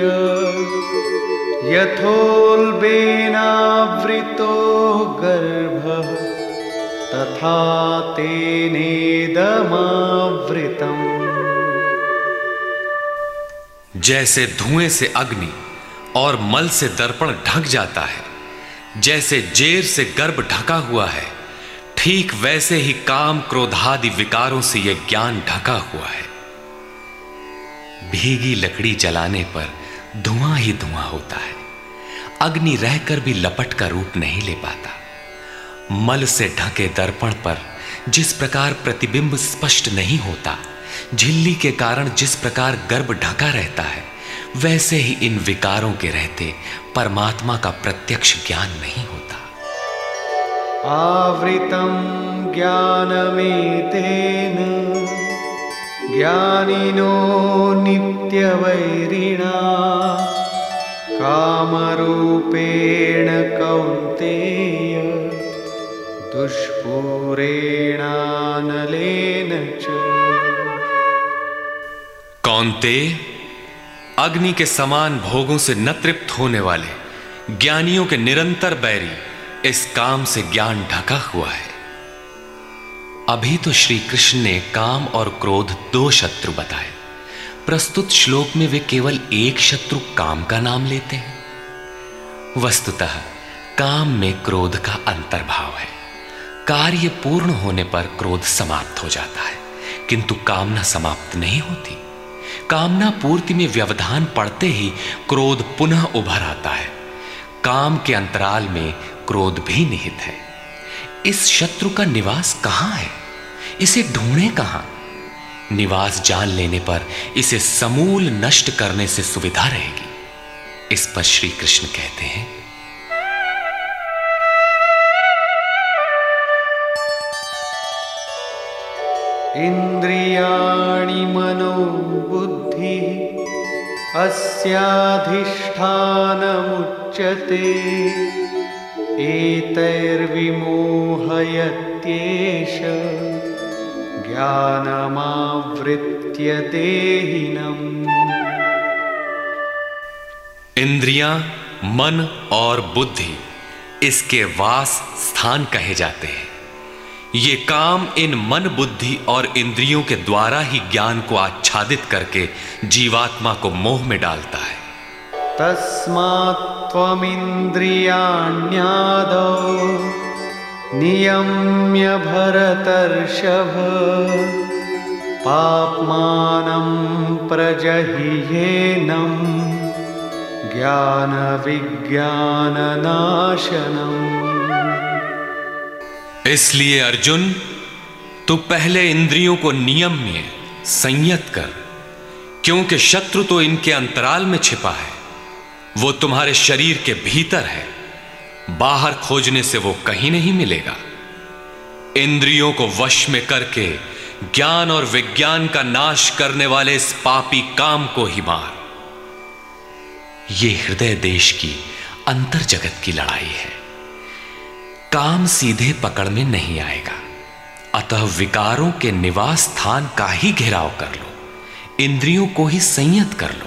यथोल्बेनावृतो गर्भः। तथा तेनेदमावृतम्। जैसे धुएँ से अग्नि और मल से दर्पण ढक जाता है, जैसे जेर से गर्भ ढका हुआ है, ठीक वैसे ही काम क्रोधादि विकारों से यह ज्ञान ढका हुआ है। भीगी लकड़ी जलाने पर धुआँ ही धुआँ होता है। अग्नि रहकर भी लपट का रूप नहीं ले पाता। मल से ढके दर्पण पर जिस प्रकार प्रतिबिंब स्पष्ट नहीं होता, झिल्ली के कारण जिस प्रकार गर्भ ढका रहता है, वैसे ही इन विकारों के रहते परमात्मा का प्रत्यक्ष ज्ञान नहीं होता। आवृतं ज्ञानमेतेन ज्ञानिनो नित्यवैरिणा। कामरूपेण कौन्तेय, दुष्पूरेणानलेन च। कौनते, अग्नि के समान भोगों से न तृप्त होने वाले ज्ञानियों के निरंतर बैरी, इस काम से ज्ञान ढका हुआ है। अभी तो श्री कृष्ण ने काम और क्रोध दो शत्रु बताए। प्रस्तुत श्लोक में वे केवल एक शत्रु काम का नाम लेते हैं। वस्तुतः, काम में क्रोध का अंतर्भाव है। कार्य पूर्ण होने पर क्रोध समाप्त हो जाता है, किंतु कामना समाप्त नहीं होती। कामना पूर्ति में व्यवधान पड़ते ही क्रोध पुनः उभर आता है। काम के अंतराल में क्रोध भी निहित है। इस शत्रु का निवास कहाँ है? इसे ढूंढे कहाँ? निवास जान लेने पर इसे समूल नष्ट करने से सुविधा रहेगी। इस पर श्री कृष्ण कहते हैं। इन्द्रियाणि मनो बुद्धिः अस्याधिष्ठानमुच्यते। एतैर्विमोहयत्येष ज्ञानमावृत्य देहिनम्। इंद्रियाँ मन और बुद्धि इसके वास स्थान कहे जाते हैं। ये काम इन मन बुद्धि और इंद्रियों के द्वारा ही ज्ञान को आच्छादित करके जीवात्मा को मोह में डालता है। तस्मात् त्वमिन्द्रियाण्यादौ नियम्य भरतर्षभ। पाप्मानं प्रजहियेनम् ज्ञानविज्ञाननाशनम्। इसलिए अर्जुन, तू पहले इंद्रियों को नियम में संयत कर, क्योंकि शत्रु तो इनके अंतराल में छिपा है। वो तुम्हारे शरीर के भीतर है। बाहर खोजने से वो कहीं नहीं मिलेगा। इंद्रियों को वश में करके ज्ञान और विज्ञान का नाश करने वाले इस पापी काम को ही मार। ये हृदय देश की अंतर जगत की लड़ाई है। काम सीधे पकड़ में नहीं आएगा। अतः विकारों के निवास स्थान का ही घेराव कर लो। इंद्रियों को ही संयत कर लो।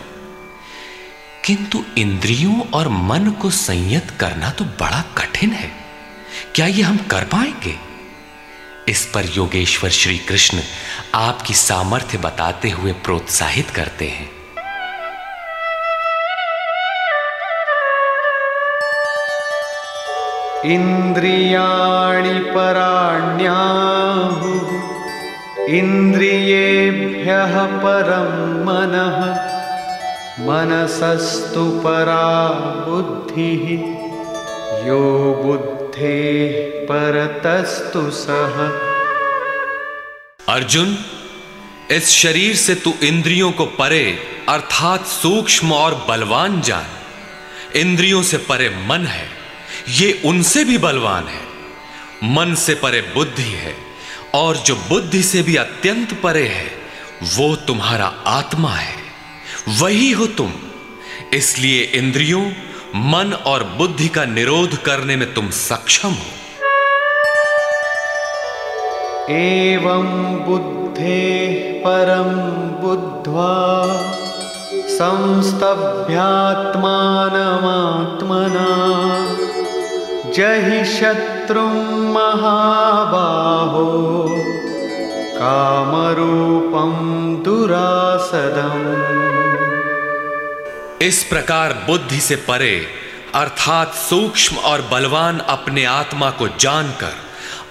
किंतु इंद्रियों और मन को संयत करना तो बड़ा कठिन है। क्या यह हम कर पाएँगे? इस पर योगेश्वर श्री कृष्ण आपकी सामर्थ्य बताते हुए प्रोत्साहित करते हैं। इन्द्रियाणि पराण्याहुः इन्द्रियेभ्यः परं मनः। मनसस्तु परा बुद्धिः, यो बुद्धेः परतस्तु सह अर्जुन, इस शरीर से तू इंद्रियों को परे, अर्थात सूक्ष्म और बलवान जान। इंद्रियों से परे मन है, ये उनसे भी बलवान है। मन से परे बुद्धि है, और जो बुद्धि से भी अत्यंत परे है, वो तुम्हारा आत्मा है। वही हो तुम। इसलिए इंद्रियों, मन और बुद्धि का निरोध करने में तुम सक्षम हो। एवं बुद्धेः परं बुद्ध्वा संस्तभ्यात्मानमात्मना। जहि शत्रुं महाबाहो, कामरूपं दुरासदम्। इस प्रकार बुद्धि से परे, अर्थात सूक्ष्म और बलवान अपने आत्मा को जानकर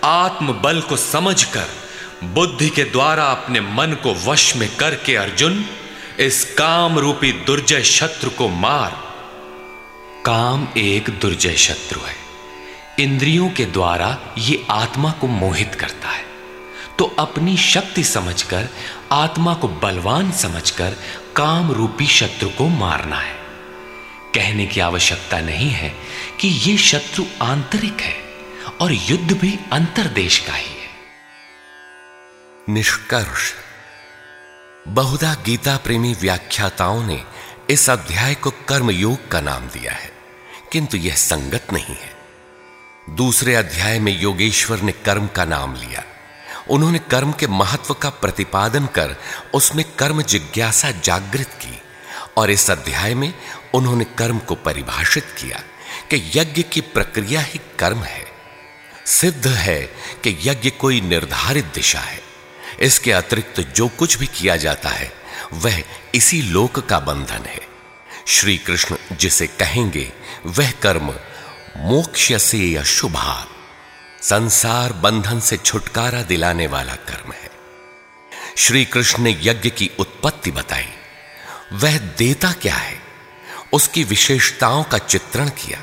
आत्म बल को समझकर, बुद्धि के द्वारा अपने मन को वश में करके अर्जुन, इस काम रूपी दुर्जय शत्रु को मार। काम एक दुर्जय शत्रु है। इंद्रियों के द्वारा ये आत्मा को मोहित करता है। तो अपनी शक्ति समझकर, आत्मा को बलवान समझकर काम रूपी शत्रु को मारना है। कहने की आवश्यकता नहीं है कि यह शत्रु आंतरिक है और युद्ध भी अंतरदेश का ही है। निष्कर्ष। बहुधा गीता प्रेमी व्याख्याताओं ने इस अध्याय को कर्मयोग का नाम दिया है, किंतु यह संगत नहीं है। दूसरे अध्याय में योगेश्वर ने कर्म का नाम लिया। उन्होंने कर्म के महत्व का प्रतिपादन कर उसमें कर्म जिज्ञासा जागृत की और इस अध्याय में उन्होंने कर्म को परिभाषित किया कि यज्ञ की प्रक्रिया ही कर्म है। सिद्ध है कि यज्ञ कोई निर्धारित दिशा है। इसके अतिरिक्त जो कुछ भी किया जाता है, वह इसी लोक का बंधन है। श्री कृष्ण जिसे कहेंगे, वह कर्म मोक्ष से अशुभात संसार बंधन से छुटकारा दिलाने वाला कर्म है। श्री कृष्ण ने यज्ञ की उत्पत्ति बताई। वह देता क्या है? उसकी विशेषताओं का चित्रण किया,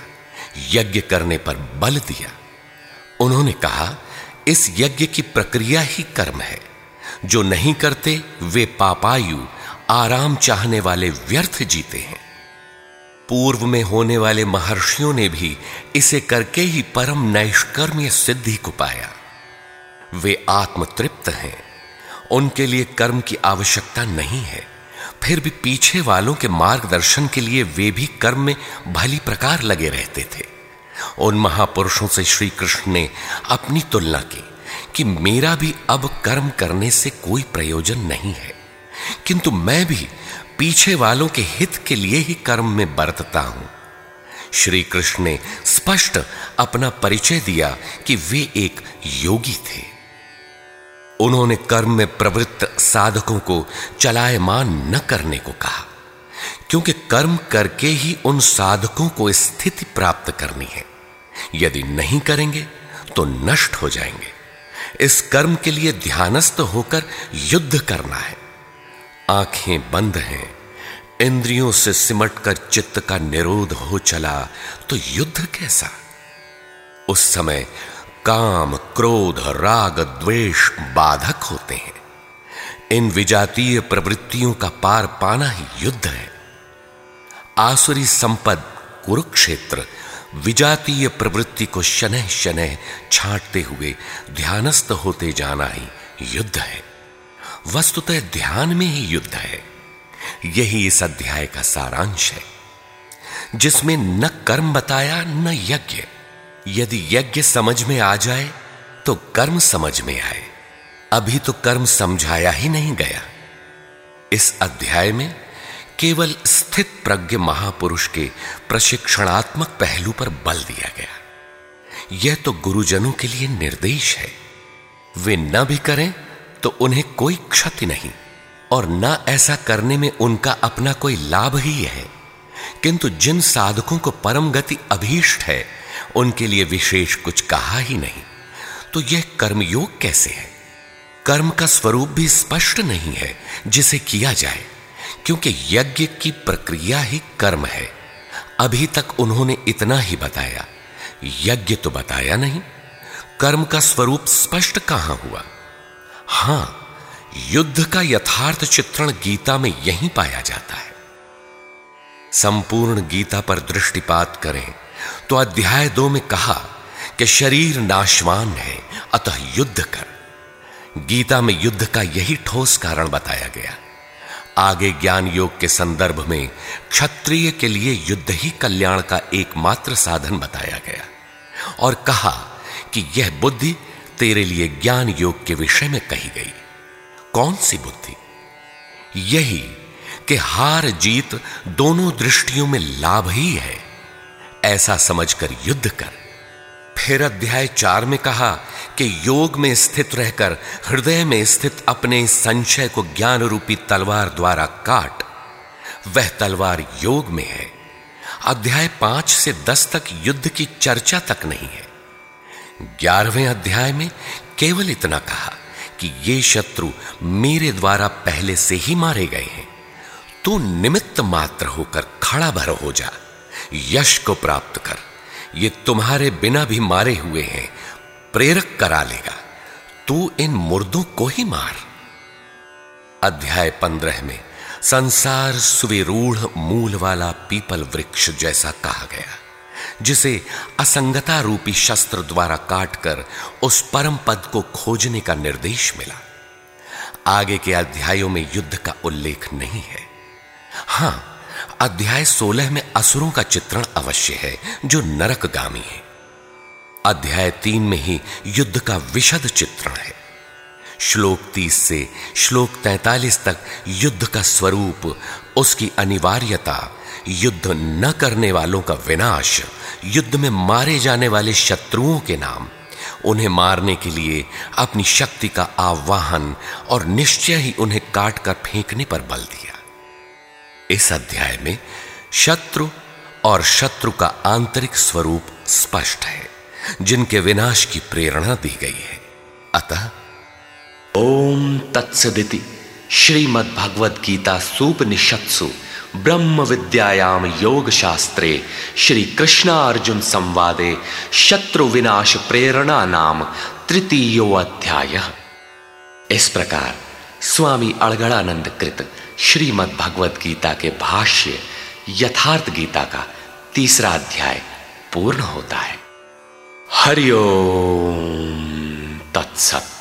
यज्ञ करने पर बल दिया। उन्होंने कहा, इस यज्ञ की प्रक्रिया ही कर्म है। जो नहीं करते, वे पापायु, आराम चाहने वाले व्यर्थ जीते हैं। पूर्व में होने वाले महर्षियों ने भी इसे करके ही परम नैष्कर्म्य सिद्धि को पाया। वे आत्मतृप्त हैं। उनके लिए कर्म की आवश्यकता नहीं है। फिर भी पीछे वालों के मार्गदर्शन के लिए वे भी कर्म में भली प्रकार लगे रहते थे। उन महापुरुषों से श्री कृष्ण ने अपनी तुलना की कि मेरा भी अब कर्म करने से कोई प्रयोजन नहीं है। किंतु मैं भी पीछे वालों के हित के लिए ही कर्म में बरतता हूँ। श्री कृष्ण ने स्पष्ट अपना परिचय दिया कि वे एक योगी थे। उन्होंने कर्म में प्रवृत्त साधकों को चलायमान न करने को कहा, क्योंकि कर्म करके ही उन साधकों को स्थिति प्राप्त करनी है। यदि नहीं करेंगे तो नष्ट हो जाएँगे। इस कर्म के लिए ध्यानस्थ होकर युद्ध करना है। आँखें बंद हैं, इंद्रियों से सिमटकर चित्त का निरोध हो चला तो युद्ध कैसा? उस समय काम, क्रोध, राग, द्वेष बाधक होते हैं। इन विजातीय प्रवृत्तियों का पार पाना ही युद्ध है। आसुरी संपद, कुरुक्षेत्र, विजातीय प्रवृत्ति को शनह शनह छांटते हुए ध्यानस्थ होते जाना ही युद्ध है। वस्तुतः ध्यान में ही युद्ध है। यही इस अध्याय का सारांश है, जिसमें न कर्म बताया, न यज्ञ। यदि यज्ञ समझ में आ जाए तो कर्म समझ में आए। अभी तो कर्म समझाया ही नहीं गया। इस अध्याय में केवल स्थित प्रज्ञ महापुरुष के प्रशिक्षणात्मक पहलू पर बल दिया गया। यह तो गुरुजनों के लिए निर्देश है। वे न भी करें तो उन्हें कोई क्षति नहीं, और न ऐसा करने में उनका अपना कोई लाभ ही है। किंतु जिन साधकों को परम गति अभीष्ट है, उनके लिए विशेष कुछ कहा ही नहीं। तो यह कर्मयोग कैसे है? कर्म का स्वरूप भी स्पष्ट नहीं है जिसे किया जाए, क्योंकि यज्ञ की प्रक्रिया ही कर्म है। अभी तक उन्होंने इतना ही बताया। यज्ञ तो बताया नहीं। कर्म का स्वरूप स्पष्ट कहाँ हुआ? हाँ, युद्ध का यथार्थ चित्रण गीता में यही पाया जाता है। संपूर्ण गीता पर दृष्टिपात करें तो अध्याय दो में कहा कि शरीर नाशवान है, अतः युद्ध कर। गीता में युद्ध का यही ठोस कारण बताया गया। आगे ज्ञान योग के संदर्भ में क्षत्रिय के लिए युद्ध ही कल्याण का एकमात्र साधन बताया गया। और कहा कि यह बुद्धि तेरे लिए ज्ञान योग के विषय में कही गई। कौन सी बुद्धि? यही कि हार जीत दोनों दृष्टियों में लाभ ही है। ऐसा समझकर युद्ध कर। फिर अध्याय चार में कहा कि योग में स्थित रहकर हृदय में स्थित अपने संशय को ज्ञान रूपी तलवार द्वारा काट। वह तलवार योग में है। अध्याय पाँच से दस तक युद्ध की चर्चा तक नहीं है। ग्यारहवें अध्याय में केवल इतना कहा कि ये शत्रु मेरे द्वारा पहले से ही मारे गए हैं। तू निमित्त मात्र होकर खड़ा भर हो जा, यश को प्राप्त कर। ये तुम्हारे बिना भी मारे हुए हैं, प्रेरक करा लेगा। तू इन मुर्दों को ही मार। अध्याय पंद्रह में, संसार सुविरूढ़ मूल वाला पीपल वृक्ष जैसा कहा गया। जिसे असंगता रूपी शस्त्र द्वारा काटकर उस परम पद को खोजने का निर्देश मिला। आगे के अध्यायों में युद्ध का उल्लेख नहीं है। हाँ, अध्याय 16 में असुरों का चित्रण अवश्य है, जो नरकगामी है। अध्याय तीन में ही युद्ध का विशद चित्रण है। श्लोक 30 से श्लोक 43 तक युद्ध का स्वरूप, उसकी अनिवार्यता युद्ध न करने वालों का विनाश, युद्ध में मारे जाने वाले शत्रुओं के नाम। उन्हें मारने के लिए अपनी शक्ति का आह्वान और निश्चय ही उन्हें काट कर फेंकने पर बल दिया। इस अध्याय में शत्रु और शत्रु का आंतरिक स्वरूप स्पष्ट है, जिनके विनाश की प्रेरणा दी गई है। अतः ओम तत्सदिति श्रीमद्भगवद गीता सुपनिषत्सु। ब्रह्म विद्यायाम योग शास्त्रे श्री कृष्ण अर्जुन संवादे शत्रु विनाश प्रेरणा नाम तृतीयो अध्याय इस प्रकार स्वामी अड़गड़ानंद कृत श्रीमद् भगवद गीता के भाष्य यथार्थ गीता का तीसरा अध्याय पूर्ण होता है। हरिओम तत्सत।